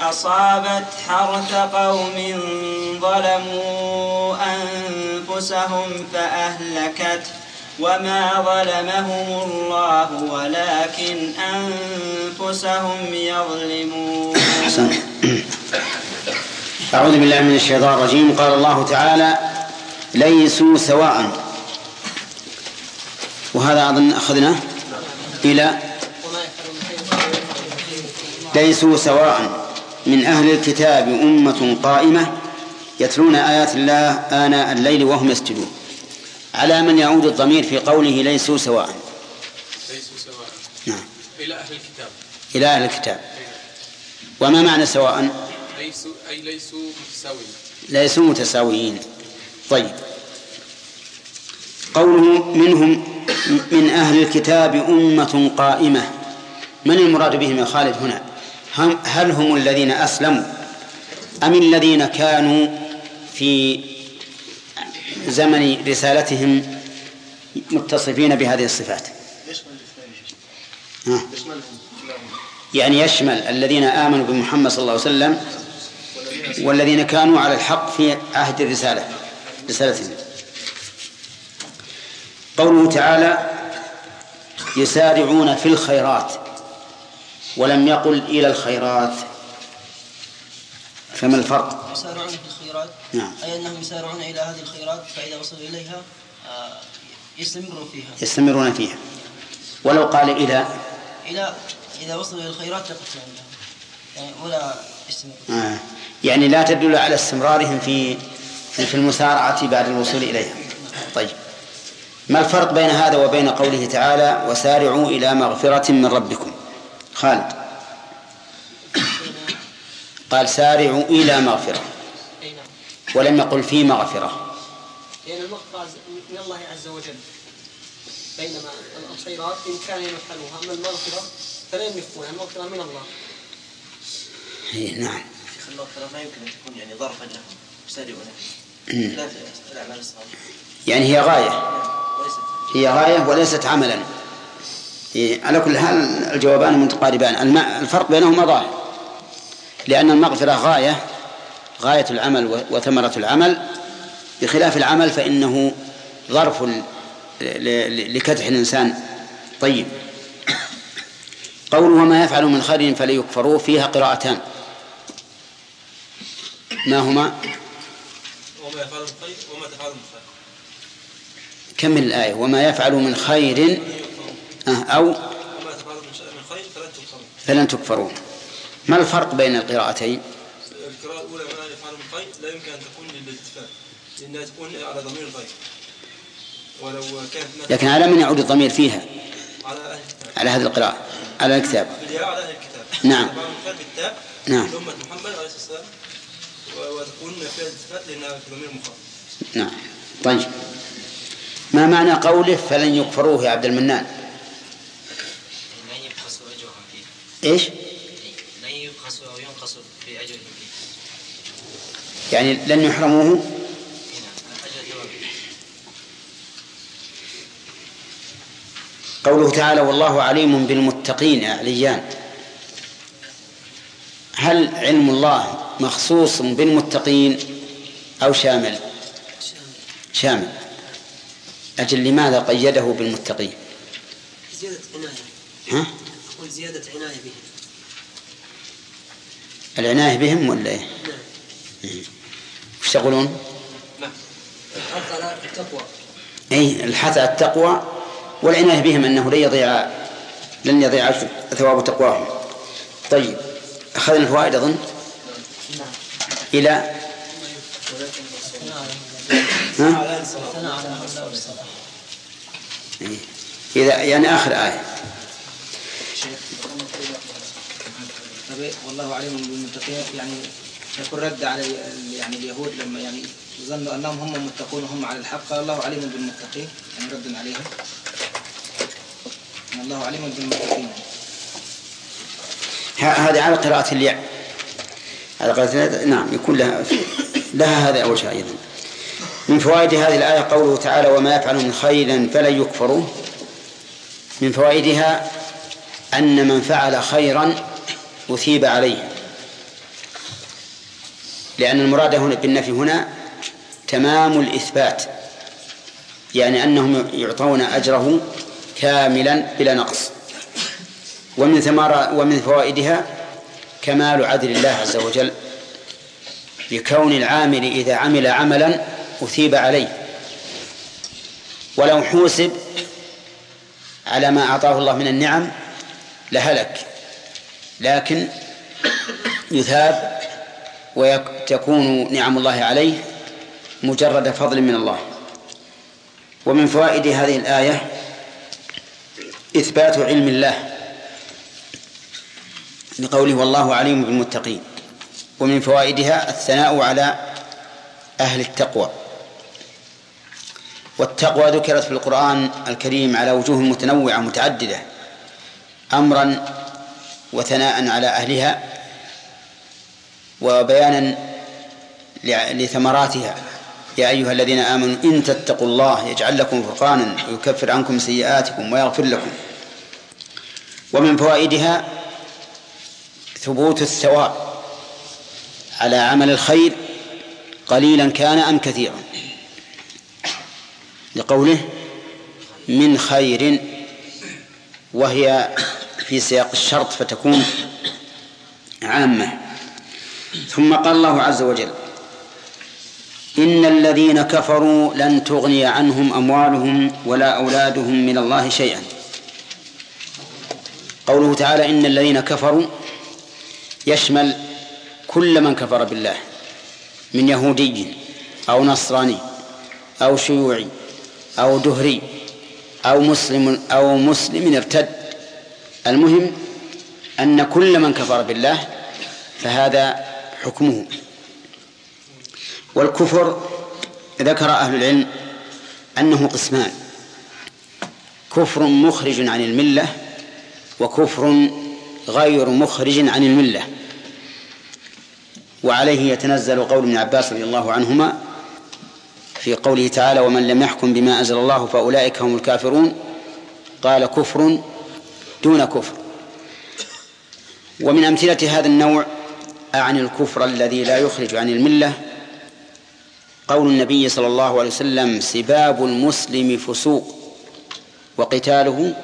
أصابت حرث قوم ظلموا أنفسهم فأهلكته وما ظلمهم الله ولكن أنفسهم يظلمون. أعوذ بالله من الشيطان الرجيم. قال الله تعالى ليسوا سواء. وهذا أظن أخذناه إلى ليسوا سواء. من أهل الكتاب أمة قائمة يتلون آيات الله آناء الليل وهم يسجدون. على من يعود الضمير في قوله ليسوا سواء. ليسوا سواء. نعم. إلى أهل الكتاب. إلى أهل الكتاب. وما معنى سواء؟ ليسوا أي ليسوا متساويين. ليسوا متساويين. طيب. قوله منهم من أهل الكتاب أمة قائمة. من المراد بهم يا خالد هنا؟ هل هم الذين أسلموا أم الذين كانوا في زمن رسالتهم متصفين بهذه الصفات؟ ها. يعني يشمل الذين آمنوا بمحمد صلى الله عليه وسلم والذين كانوا على الحق في عهد الرسالة رسالتهم. قوله تعالى يسارعون في الخيرات. ولم يقل إلى الخيرات. فما الفرق؟ يسارعون في الخيرات. نعم. أي أنهم يسارعون إلى هذه الخيرات فإذا وصلوا إليها آه، يستمرون فيها. يستمرون فيها. ولو قال إلى؟ إلى إذا وصلوا إلى الخيرات عندها يعني ولا يستمرون آه. يعني لا تدل على استمرارهم في في في المسارعة بعد الوصول إليها. طيب. ما الفرق بين هذا وبين قوله تعالى وسارعوا إلى مغفرة من ربكم؟ خالد. قال سارعوا إلى مغفرة. نعم ولم يقل في مغفرة. لأن المغفرة من الله عز وجل بينما الخيرات بإمكانهم يفعلوها أما المغفرة فلا يملكونها المغفرة من الله. إيه، نعم. شيخ المغفرة ما يمكن أن تكون يعني ظرفا لهم يسارعون. لا في الأعمال الصالحة يعني هي غاية. وليست هي غاية وليست عملا. على كل حال الجوابان متقاربان. الفرق بينهما ظاهر لأن المغفرة غاية غاية العمل وثمرة العمل. بخلاف العمل فإنه ظرف لكدح الإنسان. طيب. قوله وما يفعل من خير فليكفروه فيها قراءتان. ما هما؟ وما يفعل من خير وما تفعل من خير. كمل الآية؟ وما يفعل من خير أو فلن تكفروا تكفرون ما الفرق بين القراءتين؟ القراءة الأولى ما يفعل من خير لا يمكن أن تكون للاتفاق لأنها تكون على ضمير الغير. ولو كانت لكن على من يعود الضمير فيها؟ على أهل الكتاب. على هذه القراءة على الكتاب. على أهل الكتاب. نعم. نعم. لأمة محمد عليه الصلاة والسلام وتكون فيها الاتفاق لأنها في ضمير مخاطب نعم. طيب. ما معنى قوله فلن يكفروه يا عبد المنان؟ إيش؟ لن أو ينقصوا في يعني لن يحرموه؟ قوله تعالى والله عليم بالمتقين يا عليان هل علم الله مخصوص بالمتقين أو شامل؟ شامل. أجل لماذا قيده بالمتقين؟ ها؟ أقول زيادة عناية به العناية بهم ولا إيه؟ إيه. وش تقولون؟ الحث على التقوى أي الحث على التقوى والعناية بهم أنه لن يضيع لن يضيع ثواب تقواهم طيب أخذنا الفوائد أظن إلى ها؟ إيه. إذا يعني آخر آية طيب، والله عليم بالمتقين. يعني يكون رد على يعني اليهود لما يعني ظنوا أنهم هم متقون وهم على الحق. قال الله عليم بالمتقين. يعني رد عليهم. ان الله عليم بالمتقين هذه على قراءة الياء. على قراءة نعم يكون لها لها هذا أول شيء أيضا. من فوائد هذه الآية قوله تعالى وما يفعل من خير فلن يكفروه. من فوائدها أن من فعل خيرا أثيب عليه. لأن المراد هنا بالنفي هنا تمام الإثبات يعني أنهم يعطون أجره كاملا بلا نقص. ومن ثمار ومن فوائدها كمال عدل الله عز وجل بكون العامل إذا عمل عملا أثيب عليه. ولو حوسب على ما أعطاه الله من النعم لهلك لكن يثاب وتكون نعم الله عليه مجرد فضل من الله. ومن فوائد هذه الآية إثبات علم الله لقوله والله عليم بالمتقين ومن فوائدها الثناء على أهل التقوى. والتقوى ذكرت في القرآن الكريم على وجوه متنوعة متعددة أمرا وثناء على أهلها وبيانا لثمراتها. يا أيها الذين آمنوا إن تتقوا الله يجعل لكم فرقانا ويكفر عنكم سيئاتكم ويغفر لكم. ومن فوائدها ثبوت الثواب على عمل الخير قليلا كان أم كثيرا. لقوله من خير وهي في سياق الشرط فتكون عامة. ثم قال الله عز وجل إن الذين كفروا لن تغني عنهم أموالهم ولا أولادهم من الله شيئا. قوله تعالى إن الذين كفروا يشمل كل من كفر بالله من يهودي أو نصراني أو شيوعي أو دهري أو مسلم أو مسلم ارتد. المهم أن كل من كفر بالله فهذا حكمه. والكفر ذكر أهل العلم أنه قسمان. كفر مخرج عن الملة وكفر غير مخرج عن الملة. وعليه يتنزل قول ابن عباس رضي الله عنهما في قوله تعالى ومن لم يحكم بما أنزل الله فأولئك هم الكافرون قال كفر دون كفر. ومن أمثلة هذا النوع أعني الكفر الذي لا يخرج عن الملة قول النبي صلى الله عليه وسلم سباب المسلم فسوق وقتاله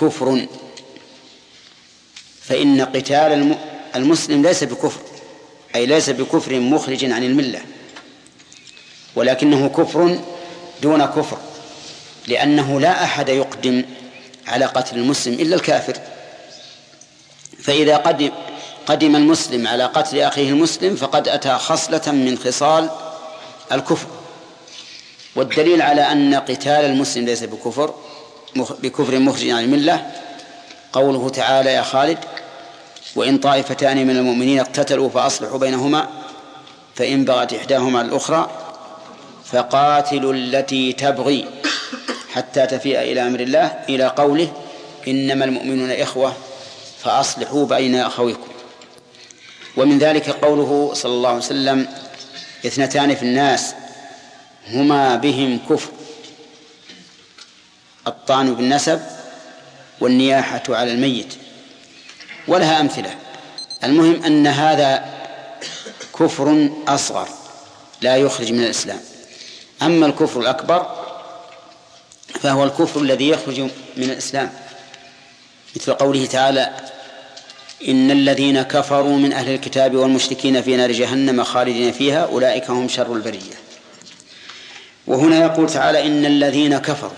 كفر. فإن قتال المسلم ليس بكفر أي ليس بكفر مخرج عن الملة ولكنه كفر دون كفر لأنه لا أحد يقدم على قتل المسلم إلا الكافر. فإذا قدم قدم المسلم على قتل أخيه المسلم فقد أتى خصلة من خصال الكفر. والدليل على أن قتال المسلم ليس بكفر بكفر مخرج عن الملة قوله تعالى يا خالد وإن طائفتان من المؤمنين اقتتلوا فأصلحوا بينهما فإن بغت إحداهما الأخرى فقاتلوا التي تبغي. حتى تفيء إلى أمر الله إلى قوله إنما المؤمنون إخوة فأصلحوا بين أخويكم. ومن ذلك قوله صلى الله عليه وسلم اثنتان في الناس هما بهم كفر الطعن بالنسب والنياحة على الميت. ولها أمثلة. المهم أن هذا كفر أصغر لا يخرج من الإسلام. أما الكفر الأكبر فهو الكفر الذي يخرج من الإسلام. مثل قوله تعالى إن الذين كفروا من أهل الكتاب والمشركين في نار جهنم خالدين فيها أولئك هم شر البرية. وهنا يقول تعالى إن الذين كفروا.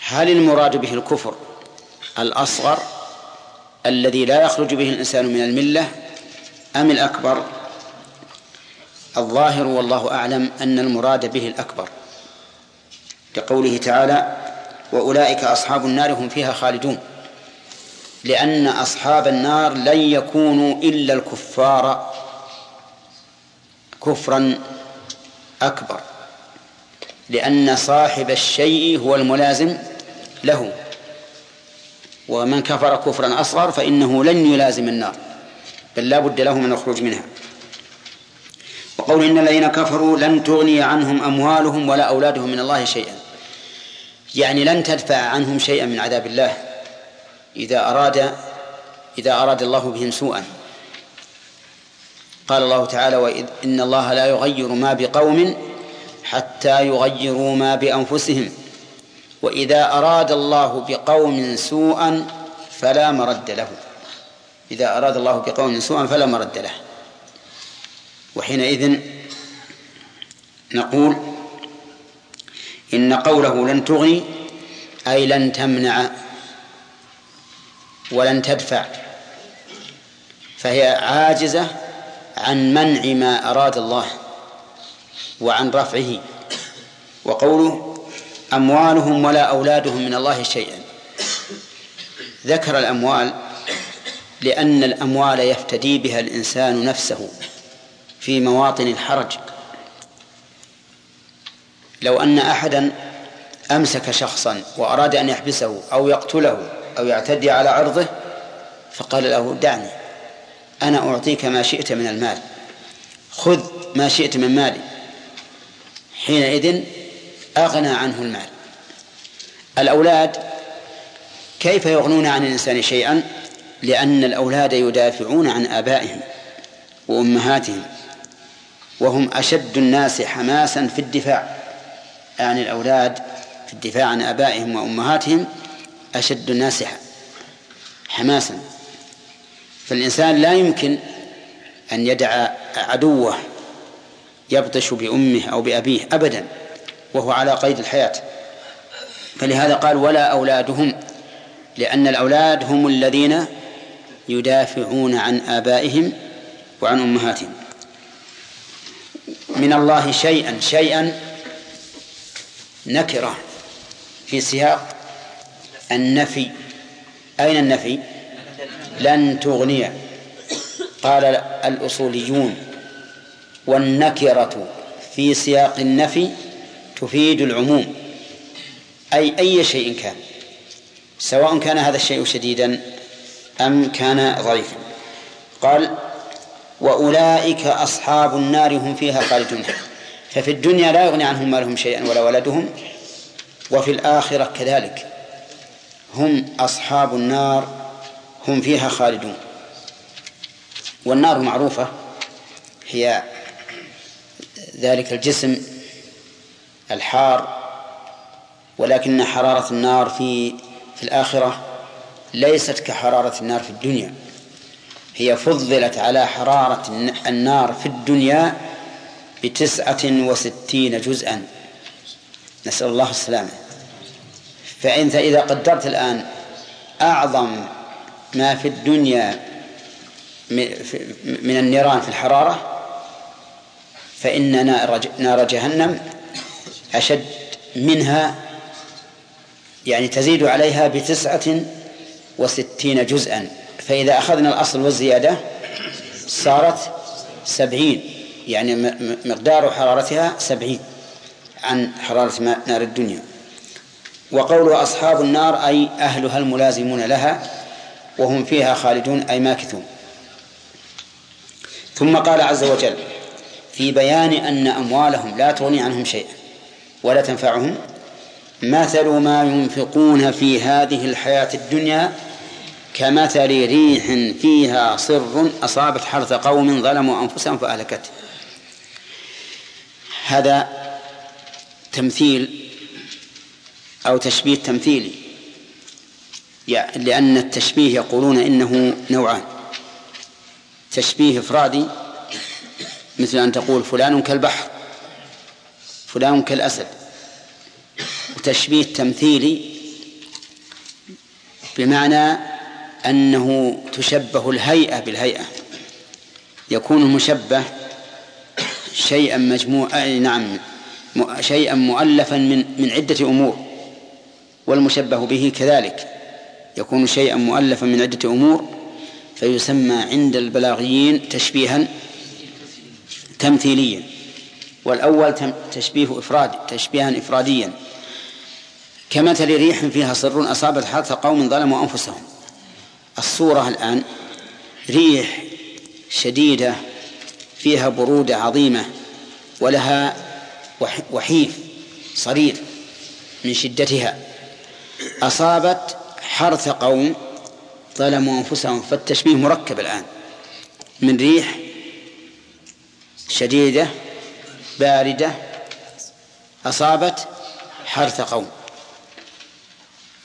هل المراد به الكفر الأصغر الذي لا يخرج به الإنسان من الملة أم الأكبر؟ الظاهر والله أعلم أن المراد به الأكبر. كقوله تعالى وأولئك أصحاب النار هم فيها خالدون. لأن أصحاب النار لن يكونوا إلا الكفار. كفرا أكبر. لأن صاحب الشيء هو الملازم له. ومن كفر كفرا أصغر فإنه لن يلازم النار. بل لا بد له من الخروج منها. وقول إن الذين كفروا لن تغني عنهم أموالهم ولا أولادهم من الله شيئا. يعني لن تدفع عنهم شيئا من عذاب الله إذا أراد إذا أراد الله بهم سوءا. قال الله تعالى وإذ إن الله لا يغير ما بقوم حتى يغيروا ما بأنفسهم. وإذا أراد الله بقوم سوءا فلا مرد له. إذا أراد الله بقوم سوءا فلا مرد له. وحينئذ نقول إن قوله لن تغني أي لن تمنع ولن تدفع. فهي عاجزة عن منع ما أراد الله وعن رفعه. وقوله أموالهم ولا أولادهم من الله شيئا. ذكر الأموال لأن الأموال يفتدي بها الإنسان نفسه في مواطن الحرج. لو أن أحدا أمسك شخصا وأراد أن يحبسه أو يقتله أو يعتدي على عرضه فقال له دعني أنا أعطيك ما شئت من المال خذ ما شئت من مالي. حينئذ أغنى عنه المال. الأولاد كيف يغنون عن الإنسان شيئا؟ لأن الأولاد يدافعون عن آبائهم وأمهاتهم وهم أشد الناس حماسا في الدفاع. يعني الأولاد في الدفاع عن آبائهم وأمهاتهم أشد الناس حماسا. فالإنسان لا يمكن أن يدع عدوه يبطش بأمه أو بأبيه أبدا وهو على قيد الحياة. فلهذا قال ولا أولادهم لأن الأولاد هم الذين يدافعون عن آبائهم وعن أمهاتهم. من الله شيئا شيئا نكرة في سياق النفي. أين النفي؟ لن تغني. قال الأصوليون والنكرة في سياق النفي تفيد العموم. أي أي شيء كان؟ سواء كان هذا الشيء شديدا أم كان ضعيفا. قال وأولئك أصحاب النار هم فيها خالدون. ففي الدنيا لا يغني عنهم مالهم شيئا ولا ولدهم وفي الآخرة كذلك. هم أصحاب النار هم فيها خالدون. والنار معروفة هي ذلك الجسم الحار ولكن حرارة النار في في الآخرة ليست كحرارة النار في الدنيا. هي فضلت على حرارة النار في الدنيا بتسعة وستين جزءا. نسأل الله السلامة. فأنت إذا قدرت الآن أعظم ما في الدنيا من النيران في الحرارة فإن نار جهنم أشد منها يعني تزيد عليها بتسعة وستين جزءا. فإذا أخذنا الأصل والزيادة صارت سبعين. يعني مقدار حرارتها سبعين عن حرارة نار الدنيا. وقوله أصحاب النار أي أهلها الملازمون لها وهم فيها خالدون أي ماكثون. ثم قال عز وجل في بيان أن أموالهم لا تغني عنهم شيئا ولا تنفعهم. مثل ما ينفقون في هذه الحياة الدنيا كمثل ريح فيها صر أصابت حرث قوم ظلموا أنفسهم فأهلكته. هذا تمثيل أو تشبيه تمثيلي. يعني لأن التشبيه يقولون إنه نوعان. تشبيه إفرادي مثل أن تقول فلان كالبحر فلان كالأسد. وتشبيه تمثيلي بمعنى أنه تشبه الهيئة بالهيئة. يكون المشبه شيئا مجموع نعم شيئا مؤلفا من من عدة أمور والمشبه به كذلك. يكون شيئا مؤلفا من عدة أمور فيسمى عند البلاغيين تشبيها تمثيليا. والأول تشبيه إفراد تشبيها إفراديا. كمثل ريح فيها صر أصابت حرث قوم ظلموا أنفسهم. الصورة الآن ريح شديدة فيها برودة عظيمة ولها وحيف صرير من شدتها. أصابت حرث قوم ظلموا أنفسهم فالتشبيه مركب الآن من ريح شديدة باردة أصابت حرث قوم.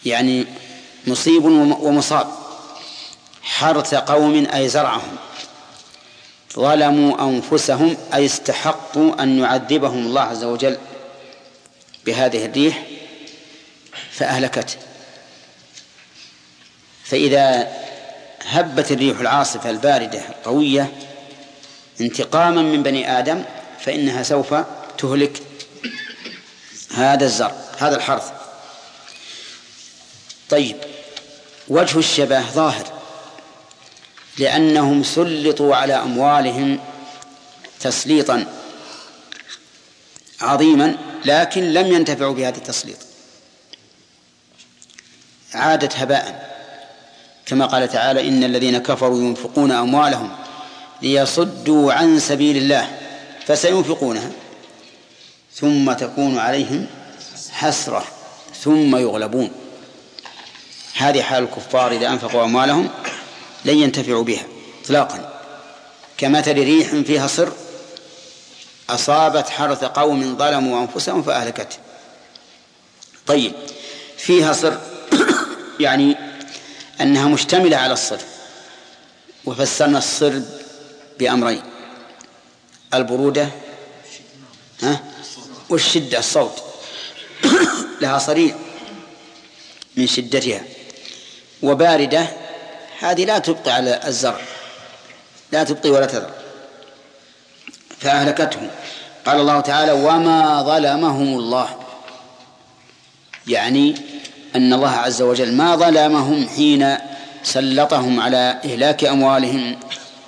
يعني مصيب ومصاب. حرث قوم أي زرعهم. ظلموا أنفسهم أي استحقوا أن يعذبهم الله عز وجل بهذه الريح فأهلكته فإذا هبت الريح العاصفة الباردة القوية انتقاما من بني آدم فإنها سوف تهلك هذا الزرع هذا الحرث. طيب وجه الشبه ظاهر. لأنهم سلطوا على أموالهم تسليطا عظيما لكن لم ينتفعوا بهذا التسليط. عادت هباء. كما قال تعالى إن الذين كفروا ينفقون أموالهم ليصدوا عن سبيل الله فسينفقونها ثم تكون عليهم حسرة ثم يغلبون. هذه حال الكفار إذا أنفقوا أموالهم لن ينتفعوا بها إطلاقا. كمثل ريح فيها صر أصابت حرث قوم ظلموا أنفسهم فأهلكته. طيب فيها صر <coughs> يعني أنها مشتملة على الصر وفسرنا الصر بأمرين. البرودة ها؟ والشدة الصوت. <coughs> لها صريع من شدتها. وباردة هذه لا تبقي على الزرع. لا تبقي ولا تذر. فأهلكته. قال الله تعالى وما ظلمهم الله. يعني أن الله عز وجل ما ظلمهم حين سلطهم على إهلاك أموالهم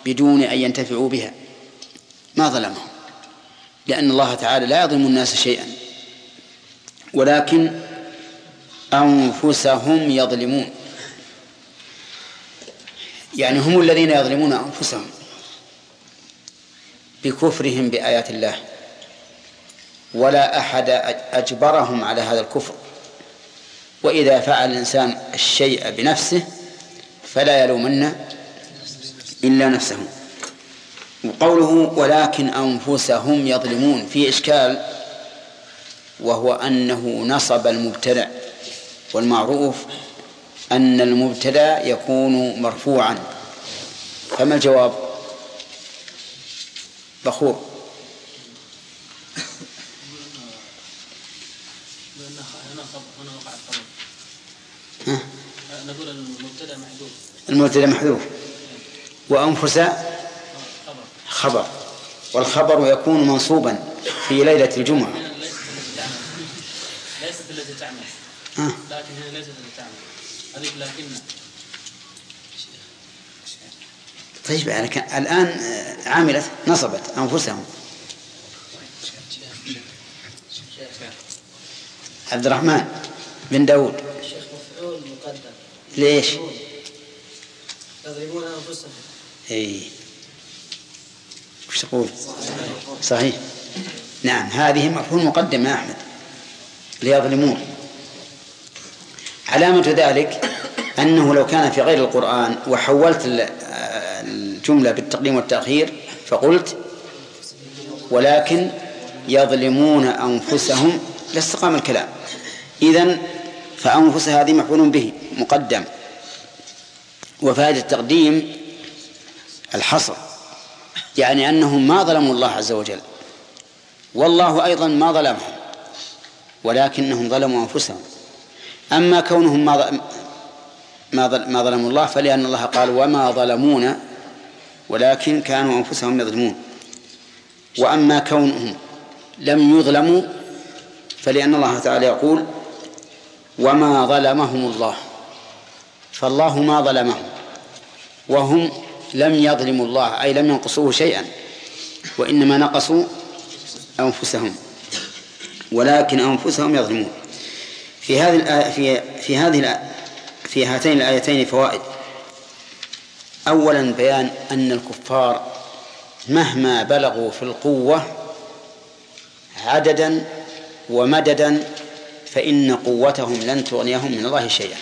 بدون أن ينتفعوا بها. ما ظلمهم. لأن الله تعالى لا يظلم الناس شيئا. ولكن أنفسهم يظلمون. يعني هم الذين يظلمون أنفسهم بكفرهم بآيات الله. ولا أحد أجبرهم على هذا الكفر. وإذا فعل الإنسان الشيء بنفسه فلا يلومن إلا نفسه. وقوله ولكن أنفسهم يظلمون في إشكال وهو أنه نصب المبتدع والمعروف أن المبتدأ يكون مرفوعا. فما الجواب؟ بخور؟ نقول المبتدأ محذوف. المبتدا محذوف وأنفس خبر. والخبر يكون منصوبا في ليلة الجمعة. ليست التي تعمل؟ لكن هي ليست التي تعمل. لكن. طيب يعني الآن آه، عملت نصبت أنفسهم. عبد الرحمن بن داود. الشيخ مفعول مقدم. ليش؟ يضربون أنفسهم. إي. وش تقول؟ صحيح. نعم هذه مفعول مقدم يا أحمد. ليظلمون. علامة ذلك أنه لو كان في غير القرآن وحولت ال- الجملة بالتقديم والتأخير فقلت ولكن يظلمون أنفسهم لاستقام الكلام. إذن فأنفس هذه مفعول به مقدم. وفائدة التقديم الحصر يعني أنهم ما ظلموا الله عز وجل والله أيضا ما ظلمهم ولكنهم ظلموا أنفسهم. أما كونهم ما ما ظلموا الله فلأن الله قال وما ظلمونا ولكن كانوا أنفسهم يظلمون. وأما كونهم لم يظلموا فلأن الله تعالى يقول وما ظلمهم الله فالله ما ظلمهم وهم لم يظلموا الله أي لم ينقصوه شيئا وإنما نقصوا أنفسهم ولكن أنفسهم يظلمون. في هذه في في هذه في هاتين الآيتين فوائد. أولا بيان أن الكفار مهما بلغوا في القوة عددا ومددا فإن قوتهم لن تغنيهم من الله شيئا.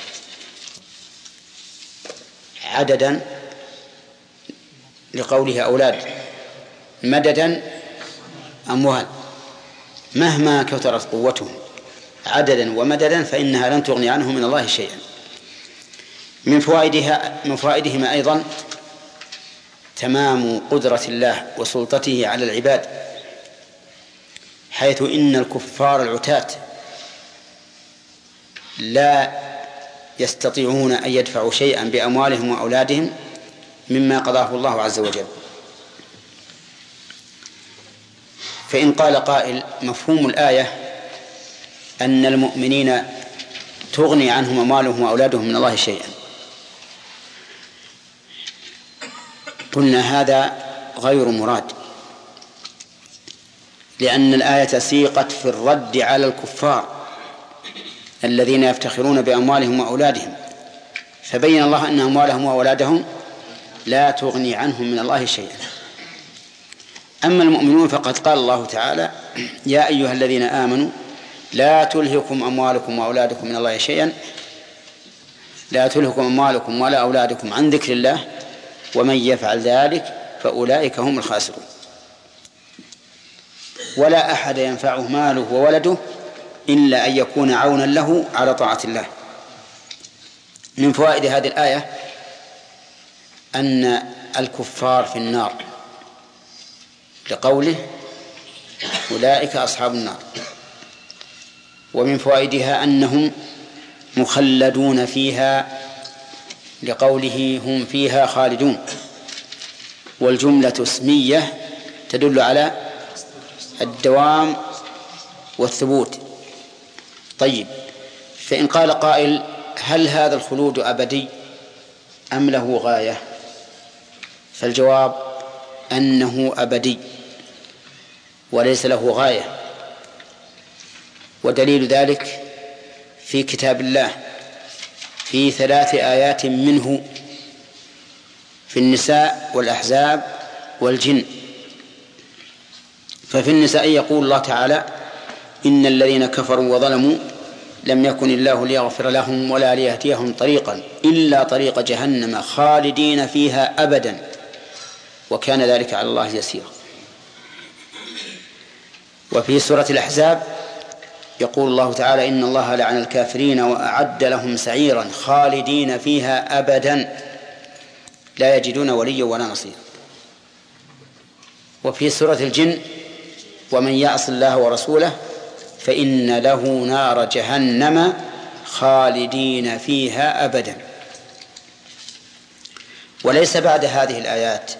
عددا لقوله أولاد مددا أموال. مهما كثرت قوتهم عددا ومددا فإنها لن تغني عنهم من الله شيئا. من فوائدها من فوائدهما أيضا تمام قدرة الله وسلطته على العباد حيث إن الكفار العتاة لا يستطيعون أن يدفعوا شيئا بأموالهم وأولادهم مما قضاه الله عز وجل. فإن قال قائل مفهوم الآية أن المؤمنين تغني عنهم أموالهم وأولادهم من الله شيئا. قلنا هذا غير مراد لأن الآية سيقت في الرد على الكفار الذين يفتخرون بأموالهم وأولادهم فبين الله أن أموالهم وأولادهم لا تغني عنهم من الله شيئا. أما المؤمنون فقد قال الله تعالى يا أيها الذين آمنوا لا تلهكم أموالكم وأولادكم من الله شيئا. لا تلهكم أموالكم ولا أولادكم عن ذكر الله. ومن يفعل ذلك فأولئك هم الخاسرون. ولا أحد ينفعه ماله وولده إلا أن يكون عونا له على طاعة الله. من فوائد هذه الآية أن الكفار في النار. لقوله أولئك أصحاب النار. ومن فوائدها أنهم مخلدون فيها لقوله هم فيها خالدون. والجملة اسمية تدل على الدوام والثبوت. طيب فإن قال قائل هل هذا الخلود أبدي أم له غاية؟ فالجواب أنه أبدي وليس له غاية. ودليل ذلك في كتاب الله في ثلاث آيات منه في النساء والأحزاب والجن. ففي النساء يقول الله تعالى إن الذين كفروا وظلموا لم يكن الله ليغفر لهم ولا ليهديهم طريقا إلا طريق جهنم خالدين فيها أبدا وكان ذلك على الله يسيرا. وفي سورة الأحزاب يقول الله تعالى إن الله لعن الكافرين وأعد لهم سعيرا خالدين فيها أبدا. لا يجدون وليا ولا نصيرا. وفي سورة الجن ومن يعص الله ورسوله فإن له نار جهنم خالدين فيها أبدا. وليس بعد هذه الآيات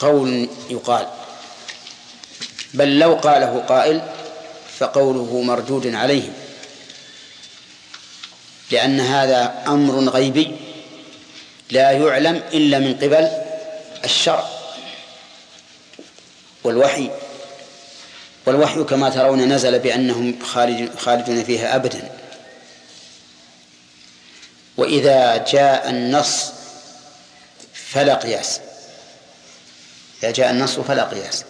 قول يقال بل لو قاله قائل فقوله مردود عليهم. لأن هذا أمر غيبي لا يعلم إلا من قبل الشرع والوحي. والوحي كما ترون نزل بأنهم خالدون فيها أبدا. وإذا جاء النص فلا قياس. إذا جاء النص فلا قياس.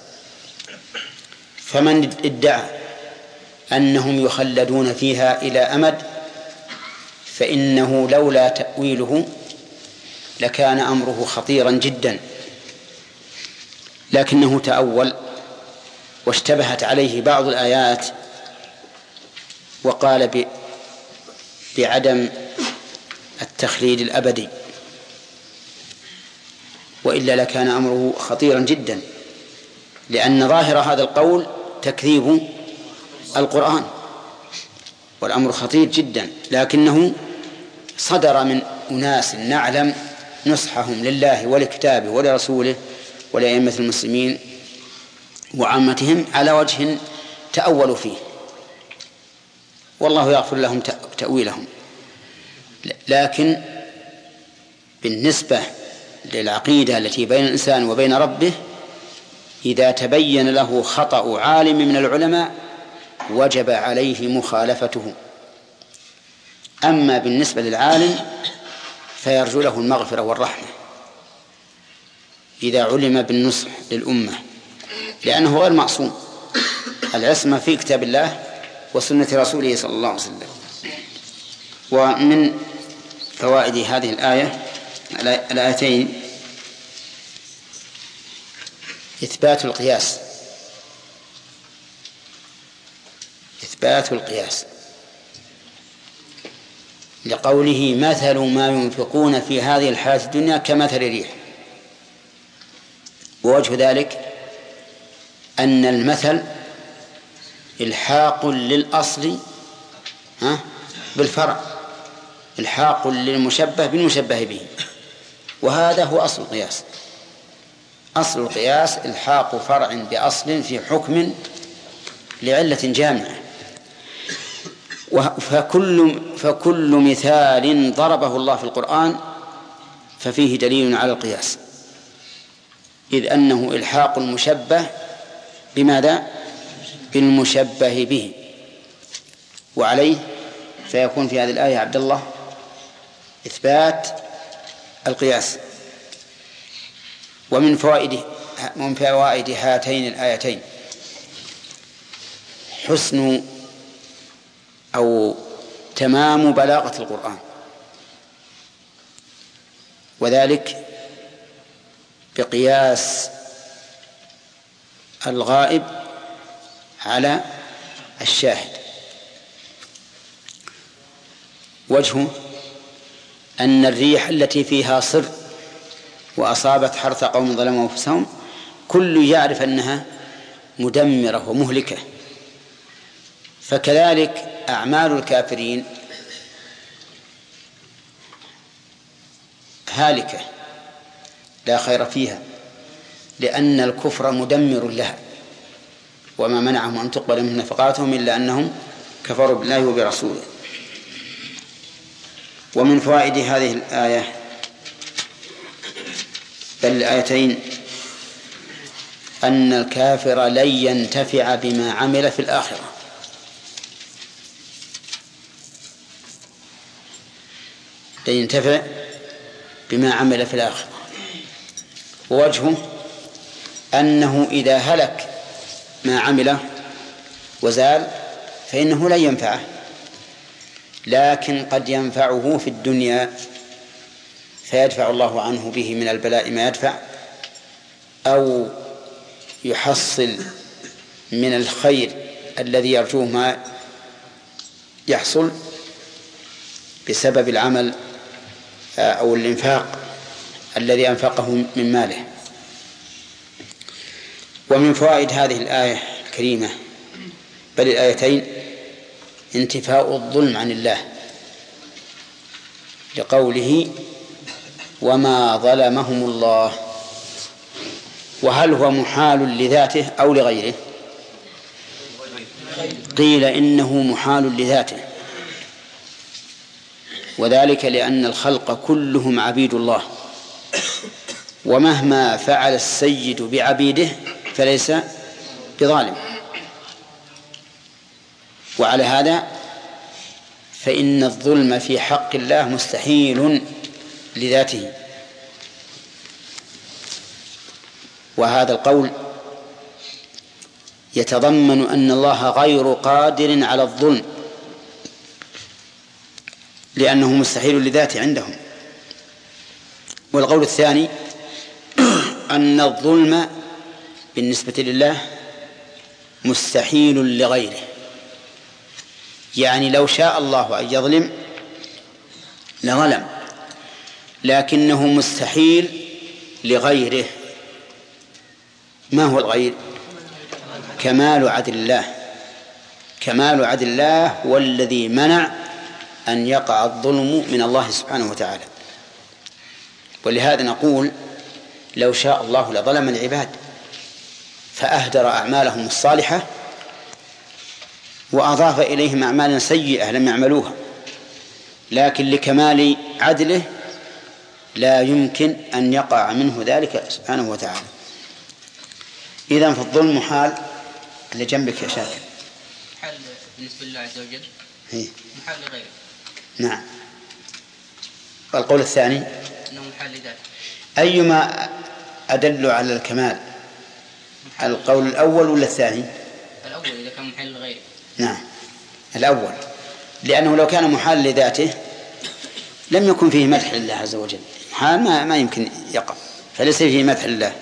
فمن ادعى أنهم يخلدون فيها إلى أمد فإنه لولا تأويله لكان أمره خطيرا جدا. لكنه تأول واشتبهت عليه بعض الآيات وقال بعدم التخليد الأبدي. وإلا لكان أمره خطيرا جدا لأن ظاهر هذا القول تكذيب القرآن. والأمر خطير جدا لكنه صدر من أناس نعلم نصحهم لله ولكتابه ولرسوله ولأئمة المسلمين وعامتهم على وجه تأولوا فيه. والله يغفر لهم تأويلهم. لكن بالنسبة للعقيدة التي بين الإنسان وبين ربه إذا تبين له خطأ عالم من العلماء وجب عليه مخالفته. أما بالنسبة للعالم فيرجو له المغفرة والرحمة. إذا علم بالنصح للأمة لأنه غير معصوم. العصمة في كتاب الله وسنة رسوله صلى الله عليه وسلم. ومن فوائد هذه الآية الآيتين إثبات القياس. إثبات القياس لقوله مثل ما ينفقون في هذه الحياة الدنيا كمثل ريح. ووجه ذلك أن المثل إلحاق للأصل ها بالفرع إلحاق للمشبه بالمشبه به. وهذا هو أصل القياس. أصل القياس إلحاق فرع بأصل في حكم لعلة جامعة. فكل فكل مثال ضربه الله في القرآن ففيه دليل على القياس. إذ أنه إلحاق المشبه بماذا؟ بالمشبه به. وعليه فيكون في هذه الآية عبد الله إثبات القياس. ومن فوائد من فوائد هاتين الآيتين حسن أو تمام بلاغة القرآن. وذلك بقياس الغائب على الشاهد. وجهه أن الريح التي فيها صر وأصابت حرث قوم ظلموا أنفسهم كل يعرف أنها مدمرة ومهلكة. فكذلك أعمال الكافرين هالكة لا خير فيها لأن الكفر مدمر لها وما منعهم أن تقبل من نفقاتهم إلا أنهم كفروا بالله وبرسوله. ومن فوائد هذه الآية بل الآيتين أن الكافر لن ينتفع بما عمل في الآخرة. لن ينتفع بما عمل في الآخرة ووجهه أنه إذا هلك ما عمله وزال فإنه لن ينفعه لكن قد ينفعه في الدنيا فيدفع الله عنه به من البلاء ما يدفع أو يحصل من الخير الذي يرجوه ما يحصل بسبب العمل أو الإنفاق الذي أنفقه من ماله. ومن فوائد هذه الآية الكريمة بل الآيتين انتفاء الظلم عن الله لقوله وما ظلمهم الله وهل هو محال لذاته أو لغيره؟ قيل إنه محال لذاته. وذلك لأن الخلق كلهم عبيد الله. ومهما فعل السيد بعبيده فليس بظالم. وعلى هذا فإن الظلم في حق الله مستحيل لذاته. وهذا القول يتضمن أن الله غير قادر على الظلم. لأنه مستحيل لذاته عندهم. والقول الثاني <clears throat> أن الظلم بالنسبة لله مستحيل لغيره. يعني لو شاء الله أن يظلم لظلم لكنه مستحيل لغيره. ما هو الغير؟ كمال عدل الله. كمال عدل الله هو الذي منع أن يقع الظلم من الله سبحانه وتعالى. ولهذا نقول لو شاء الله لظلم العباد فأهدر أعمالهم الصالحة وأضاف إليهم أعمالا سيئة لم يعملوها. لكن لكمال عدله لا يمكن أن يقع منه ذلك سبحانه وتعالى. إذا فالظلم محال اللي جنبك يا شاكر. محل بالنسبة لله عز وجل. محل لغيره. نعم. القول الثاني. أنه محل أيما أدل على الكمال؟ القول الأول ولا الثاني؟ الأول إذا كان محل لغيره نعم. الأول. لأنه لو كان محال لذاته لم يكن فيه مدح لله عز وجل. محال ما, ما يمكن يقع. فليس فيه مدح لله.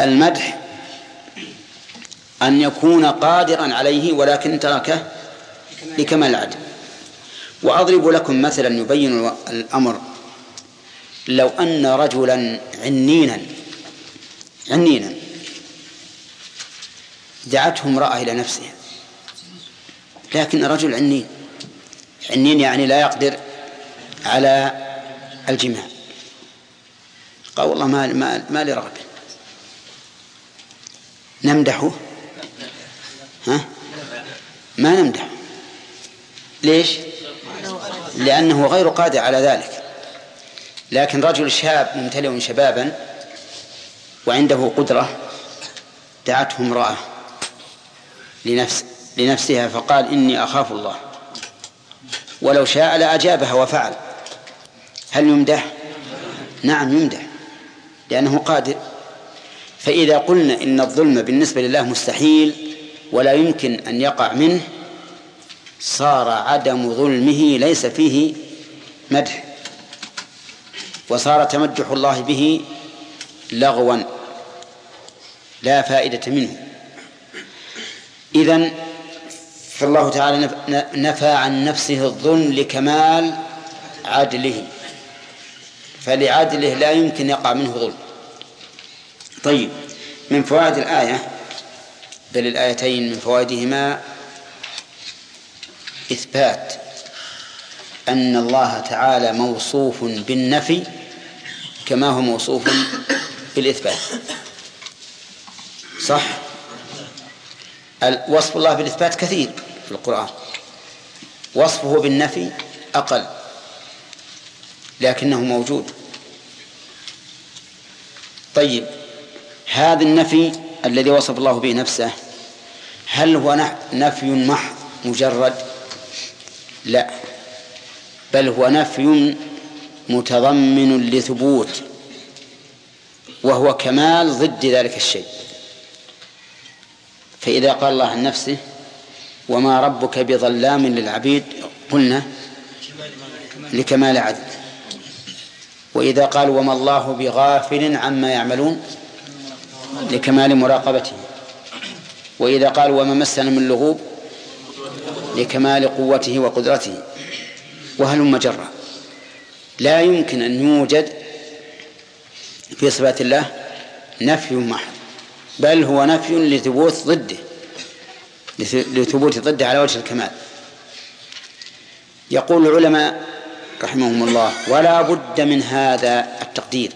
المدح أن يكون قادرا عليه ولكن تركه لكمال العدل. وأضرب لكم مثلا يبين الأمر. لو أن رجلا عنينا عنينا دعته امرأة إلى نفسها. لكن رجل عنين عنين يعني لا يقدر على الجماع. قال والله ما ما, ما لي رغبة. نمدحه؟ ها؟ ما نمدحه. ليش؟ لأنه غير قادر على ذلك. لكن رجل شاب ممتلئ شبابا وعنده قدرة دعته امرأة لنفس لنفسها فقال إني أخاف الله. ولو شاء لأجابها وفعل. هل يمدح؟ نعم يمدح لأنه قادر. فإذا قلنا إن الظلم بالنسبة لله مستحيل ولا يمكن أن يقع منه صار عدم ظلمه ليس فيه مدح وصار تمدح الله به لغوا لا فائدة منه. إذن فالله تعالى نفى عن نفسه الظلم لكمال عدله فلعدله لا يمكن يقع منه ظلم. طيب من فوائد الآية بل الآيتين من فوائدهما إثبات أن الله تعالى موصوف بالنفي كما هو موصوف بالإثبات. صح؟ وصف الله بالإثبات كثير في القرآن. وصفه بالنفي أقل لكنه موجود. طيب هذا النفي الذي وصف الله به نفسه هل هو نفي محض مجرد؟ لا. بل هو نفي متضمن لثبوت وهو كمال ضد ذلك الشيء. فإذا قال الله عن نفسه وما ربك بظلام للعبيد قلنا لكمال عدل. وإذا قال وما الله بغافل عما يعملون لكمال مراقبته. وإذا قال وما مسنا من لغوب لكمال قوته وقدرته وهلم جرا لا يمكن أن يوجد في صفات الله نفي محض بل هو نفي لثبوت ضده لثبوت ضده على وجه الكمال. يقول العلماء رحمهم الله ولا بد من هذا التقدير.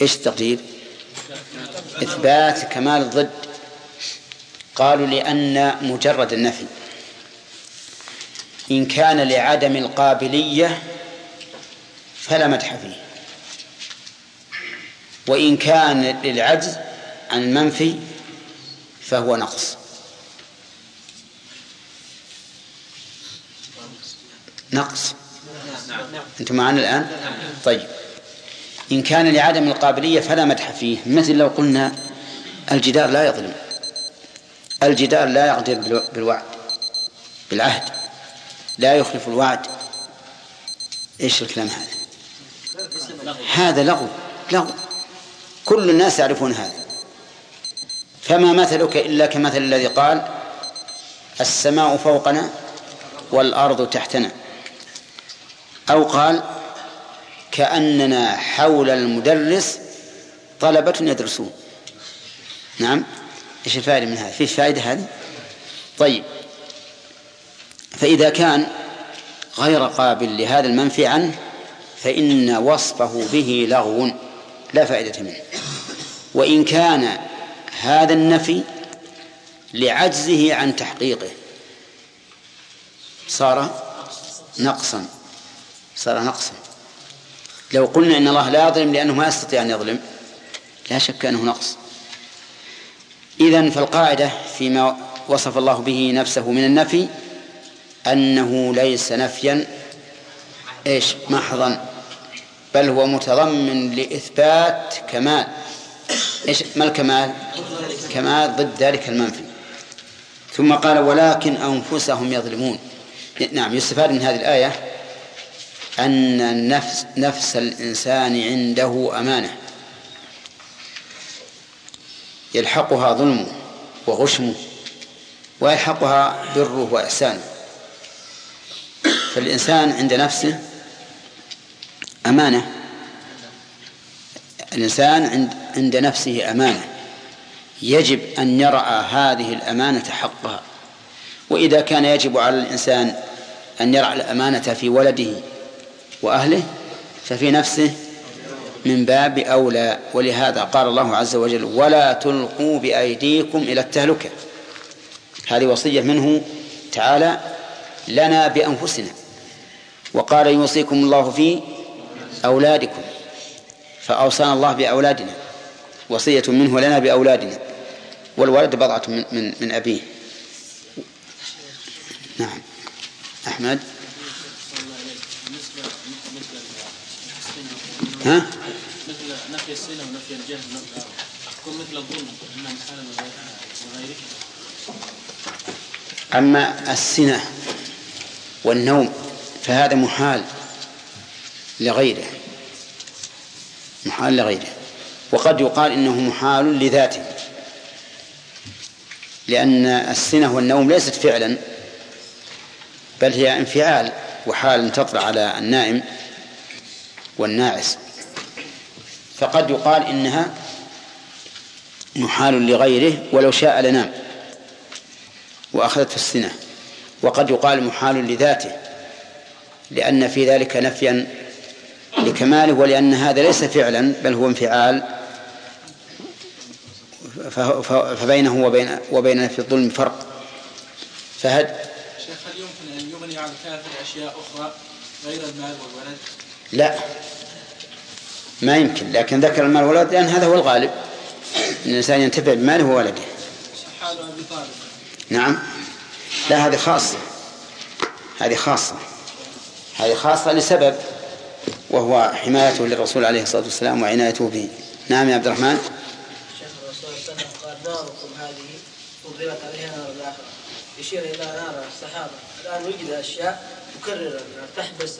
إيش التقدير؟ إثبات كمال الضد قالوا لأن مجرد النفي. إن كان لعدم القابلية فلا مدح فيه. وإن كان للعجز عن المنفي فهو نقص. نقص. أنتم معنا الآن؟ طيب. إن كان لعدم القابلية فلا مدح فيه. مثل لو قلنا الجدار لا يظلم. الجدار لا يقدر بالوعد بالعهد لا يخلف الوعد. إيش الكلام هذا؟ هذا لغو لغو. كل الناس يعرفون هذا. فما مثلك إلا كمثل الذي قال السماء فوقنا والأرض تحتنا. أو قال كأننا حول المدرس طلبة يدرسون. نعم. إيش الفائدة من هذا؟ فيش فائدة هذه؟ طيب فإذا كان غير قابل لهذا المنفي عنه فإن وصفه به لغو لا فائدة منه وإن كان هذا النفي لعجزه عن تحقيقه صار نقصا صار نقصا لو قلنا إن الله لا يظلم لأنه ما يستطيع أن يظلم لا شك أنه نقص إذن فالقاعدة فيما وصف الله به نفسه من النفي أنه ليس نفيا إيش؟ محضا بل هو متضمن لإثبات كمال. إيش؟ ما الكمال؟ كمال ضد ذلك المنفي. ثم قال ولكن أنفسهم يظلمون. نعم يستفاد من هذه الآية أن النفس نفس الإنسان عنده أمانة. يلحقها ظلمه وغشمه ويلحقها بره وإحسانه فالإنسان عند نفسه أمانة. الإنسان عند عند نفسه أمانة. يجب أن يرعى هذه الأمانة حقها. وإذا كان يجب على الإنسان أن يرعى الأمانة في ولده وأهله ففي نفسه من باب أولى ولهذا قال الله عز وجل ولا تلقوا بأيديكم إلى التهلكة. هذه وصية منه تعالى لنا بأنفسنا. وقال يوصيكم الله في أولادكم. فأوصانا الله بأولادنا. وصية منه لنا بأولادنا. والولد بضعة من, من, من أبيه. نعم. أحمد؟ ها؟ نفي السنة ونفي الجهل. تكون مثل الظلم إنها محال وغيره أما السنة والنوم فهذا محال لغيره. محال لغيره. وقد يقال إنه محال لذاته. لأن السنة والنوم ليست فعلا بل هي انفعال وحال تطلع على النائم والناعس. فقد يقال إنها محال لغيره ولو شاء لنام وأخذته السنة. وقد يقال محال لذاته لأن في ذلك نفيا لكماله ولأن هذا ليس فعلا بل هو انفعال. فبينه وبين وبين نفي الظلم فرق. فهد؟ شيخ هل يمكن أن يغني عن كافر أشياء أخرى غير المال والولد؟ لا. ما يمكن لكن ذكر المال والولد لأن هذا هو الغالب. أن الإنسان ينتفع بماله وولده. نعم. لا هذه خاصة. هذه خاصة. هذه خاصة لسبب وهو حمايته للرسول عليه الصلاة والسلام وعنايته به. نعم يا عبد الرحمن. الشيخ الرسول صلى الله عليه وسلم قال ناركم هذه عليها نار الآخرة. يشير إلى نار الصحابة. الآن وجد أشياء تكرر تحبس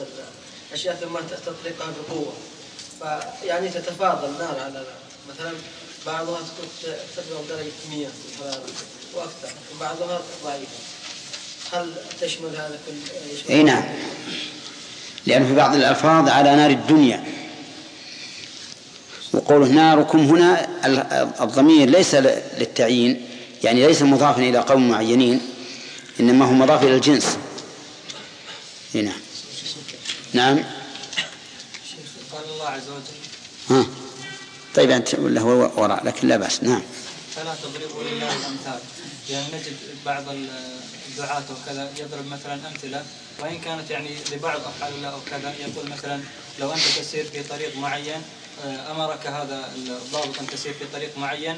الأشياء ثم تطلقها بقوة. فيعني تتفاضل. نار على مثلا بعضها تكون تبلغ درجة 100 في الحرارة وأكثر وبعضها ضعيفة. هل تشمل هذا كل إي نعم. لأنه في بعض الألفاظ على نار الدنيا. وقوله ناركم هنا الضمير ليس للتعيين يعني ليس مضافا إلى قوم معينين إنما هو مضاف إلى الجنس. هنا نعم. قال الله عز وجل. ها. طيب أنت ولا هو وراء لكن لا بأس. نعم. فلا تضربوا لله الأمثال. يعني نجد بعض الدعاة وكذا يضرب مثلا أمثلة وإن كانت يعني لبعض أفعال الله أو كذا يقول مثلا لو أنت تسير في طريق معين آه، أمرك هذا الضابط أن تسير في طريق معين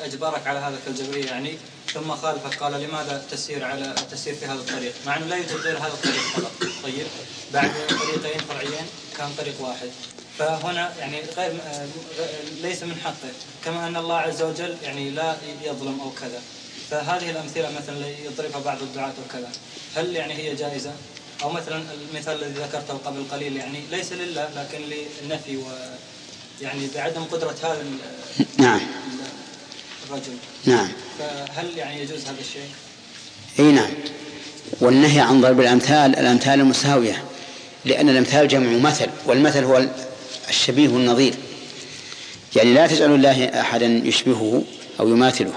أجبرك على هذا كالجبرية يعني ثم خالفك قال لماذا تسير على تسير في هذا الطريق؟ مع أنه لا يوجد غير هذا الطريق فقط. طيب بعد طريقين فرعيين كان طريق واحد. فهنا يعني غير ليس من حقه. كما أن الله عز وجل يعني لا يظلم أو كذا. فهذه الأمثلة مثلا يضربها بعض الدعاة وكذا. هل يعني هي جائزة؟ أو مثلا المثال الذي ذكرته قبل قليل يعني ليس لله لكن للنفي و يعني بعدم قدرة هذا نعم. الرجل. نعم. فهل يعني يجوز هذا الشيء؟ إي نعم. والنهي عن ضرب الأمثال الأمثال المساوية لأن الأمثال جمع مثل والمثل هو الشبيه النظير يعني لا تجعل الله أحدا يشبهه أو يماثله.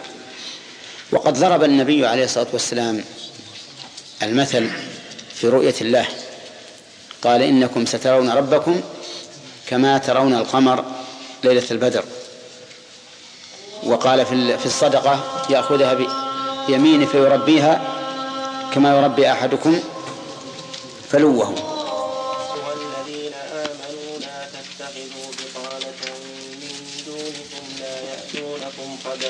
وقد ضرب النبي عليه الصلاة والسلام المثل في رؤية الله. قال إنكم سترون ربكم كما ترون القمر ليلة البدر. وقال في الصدقة يأخذها بيمينه فيربيها كما يربي أحدكم فلوه.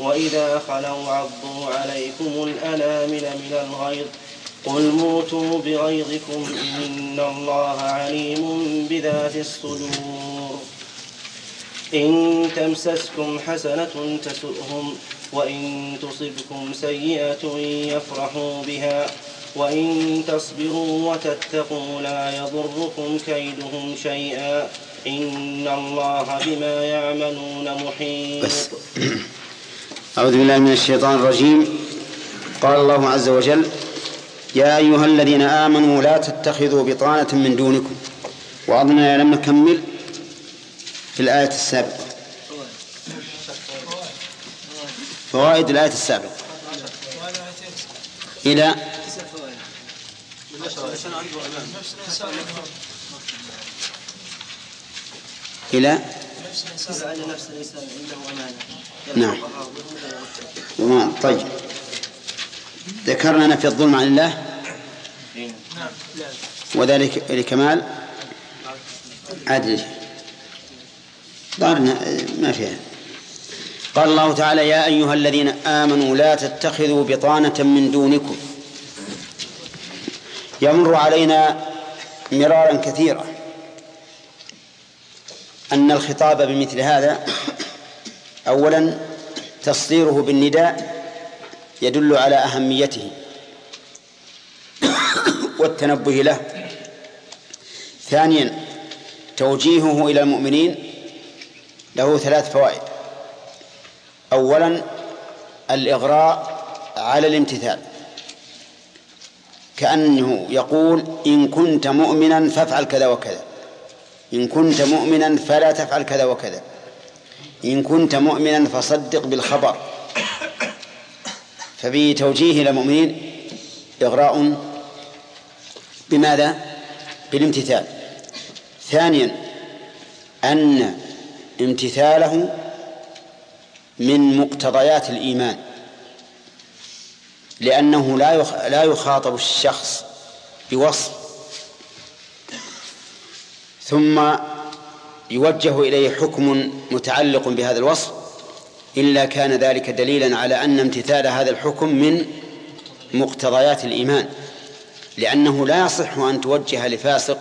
وإذا خلوا عضوا عليكم الأنامل من الغيظ قل موتوا بغيظكم إن الله عليم بذات الصدور إن تمسسكم حسنة تسؤهم وإن تصبكم سيئة يفرحوا بها وإن تصبروا وتتقوا لا يضركم كيدهم شيئا إن الله بما يعملون محيط. <clears throat> أعوذ بالله من الشيطان الرجيم. قال الله عز وجل يا أيها الذين آمنوا لا تتخذوا بطانة من دونكم وأظن لم نكمل في الآية السابقة. فوائد الآية السابقة. إلى إلى أن نفس الإنسان عنده أمانة. نعم. وما طيب. ذكرنا نفي الظلم عن الله؟ وذلك لكمال؟ عدله ظاهر ما فيها. قال الله تعالى يا أيها الذين آمنوا لا تتخذوا بطانة من دونكم. يمر علينا مرارا كثيرا أن الخطاب بمثل هذا أولا تصديره بالنداء يدل على أهميته والتنبه له. ثانيا توجيهه إلى المؤمنين له ثلاث فوائد. أولا الإغراء على الامتثال. كأنه يقول إن كنت مؤمنا فافعل كذا وكذا. إن كنت مؤمنا فلا تفعل كذا وكذا. إن كنت مؤمنا فصدق بالخبر. فبتوجيه إلى المؤمنين إغراء بماذا؟ بالامتثال. ثانيا أن امتثاله من مقتضيات الإيمان. لأنه لا لا يخاطب الشخص بوصف. ثم يوجه إليه حكم متعلق بهذا الوصف إلا كان ذلك دليلا على أن امتثال هذا الحكم من مقتضيات الإيمان لأنه لا يصح أن توجه لفاسق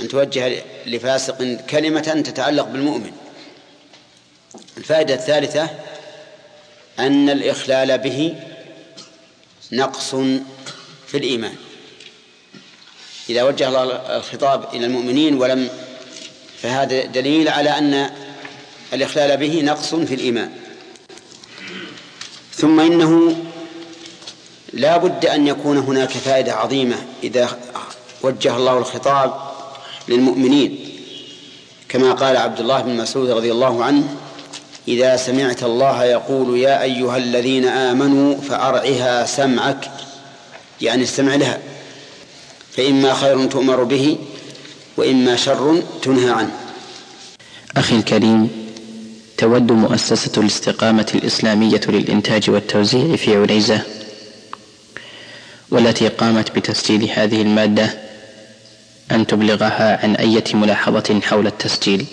أن توجه لفاسق كلمة تتعلق بالمؤمن. الفائدة الثالثة أن الإخلال به نقص في الإيمان. إذا وجه الله الخطاب إلى المؤمنين ولم فهذا دليل على أن الإخلال به نقص في الإيمان. ثم إنه لا بد أن يكون هناك فائدة عظيمة إذا وجه الله الخطاب للمؤمنين. كما قال عبد الله بن مسعود رضي الله عنه إذا سمعت الله يقول يا أيها الذين آمنوا فأرعها سمعك. يعني استمع لها. فإما خير تؤمر به وإما شر تنهى عنه. أخي الكريم تود مؤسسة الاستقامة الإسلامية للإنتاج والتوزيع في عنيزة والتي قامت بتسجيل هذه المادة أن تبلغها عن أية ملاحظة حول التسجيل.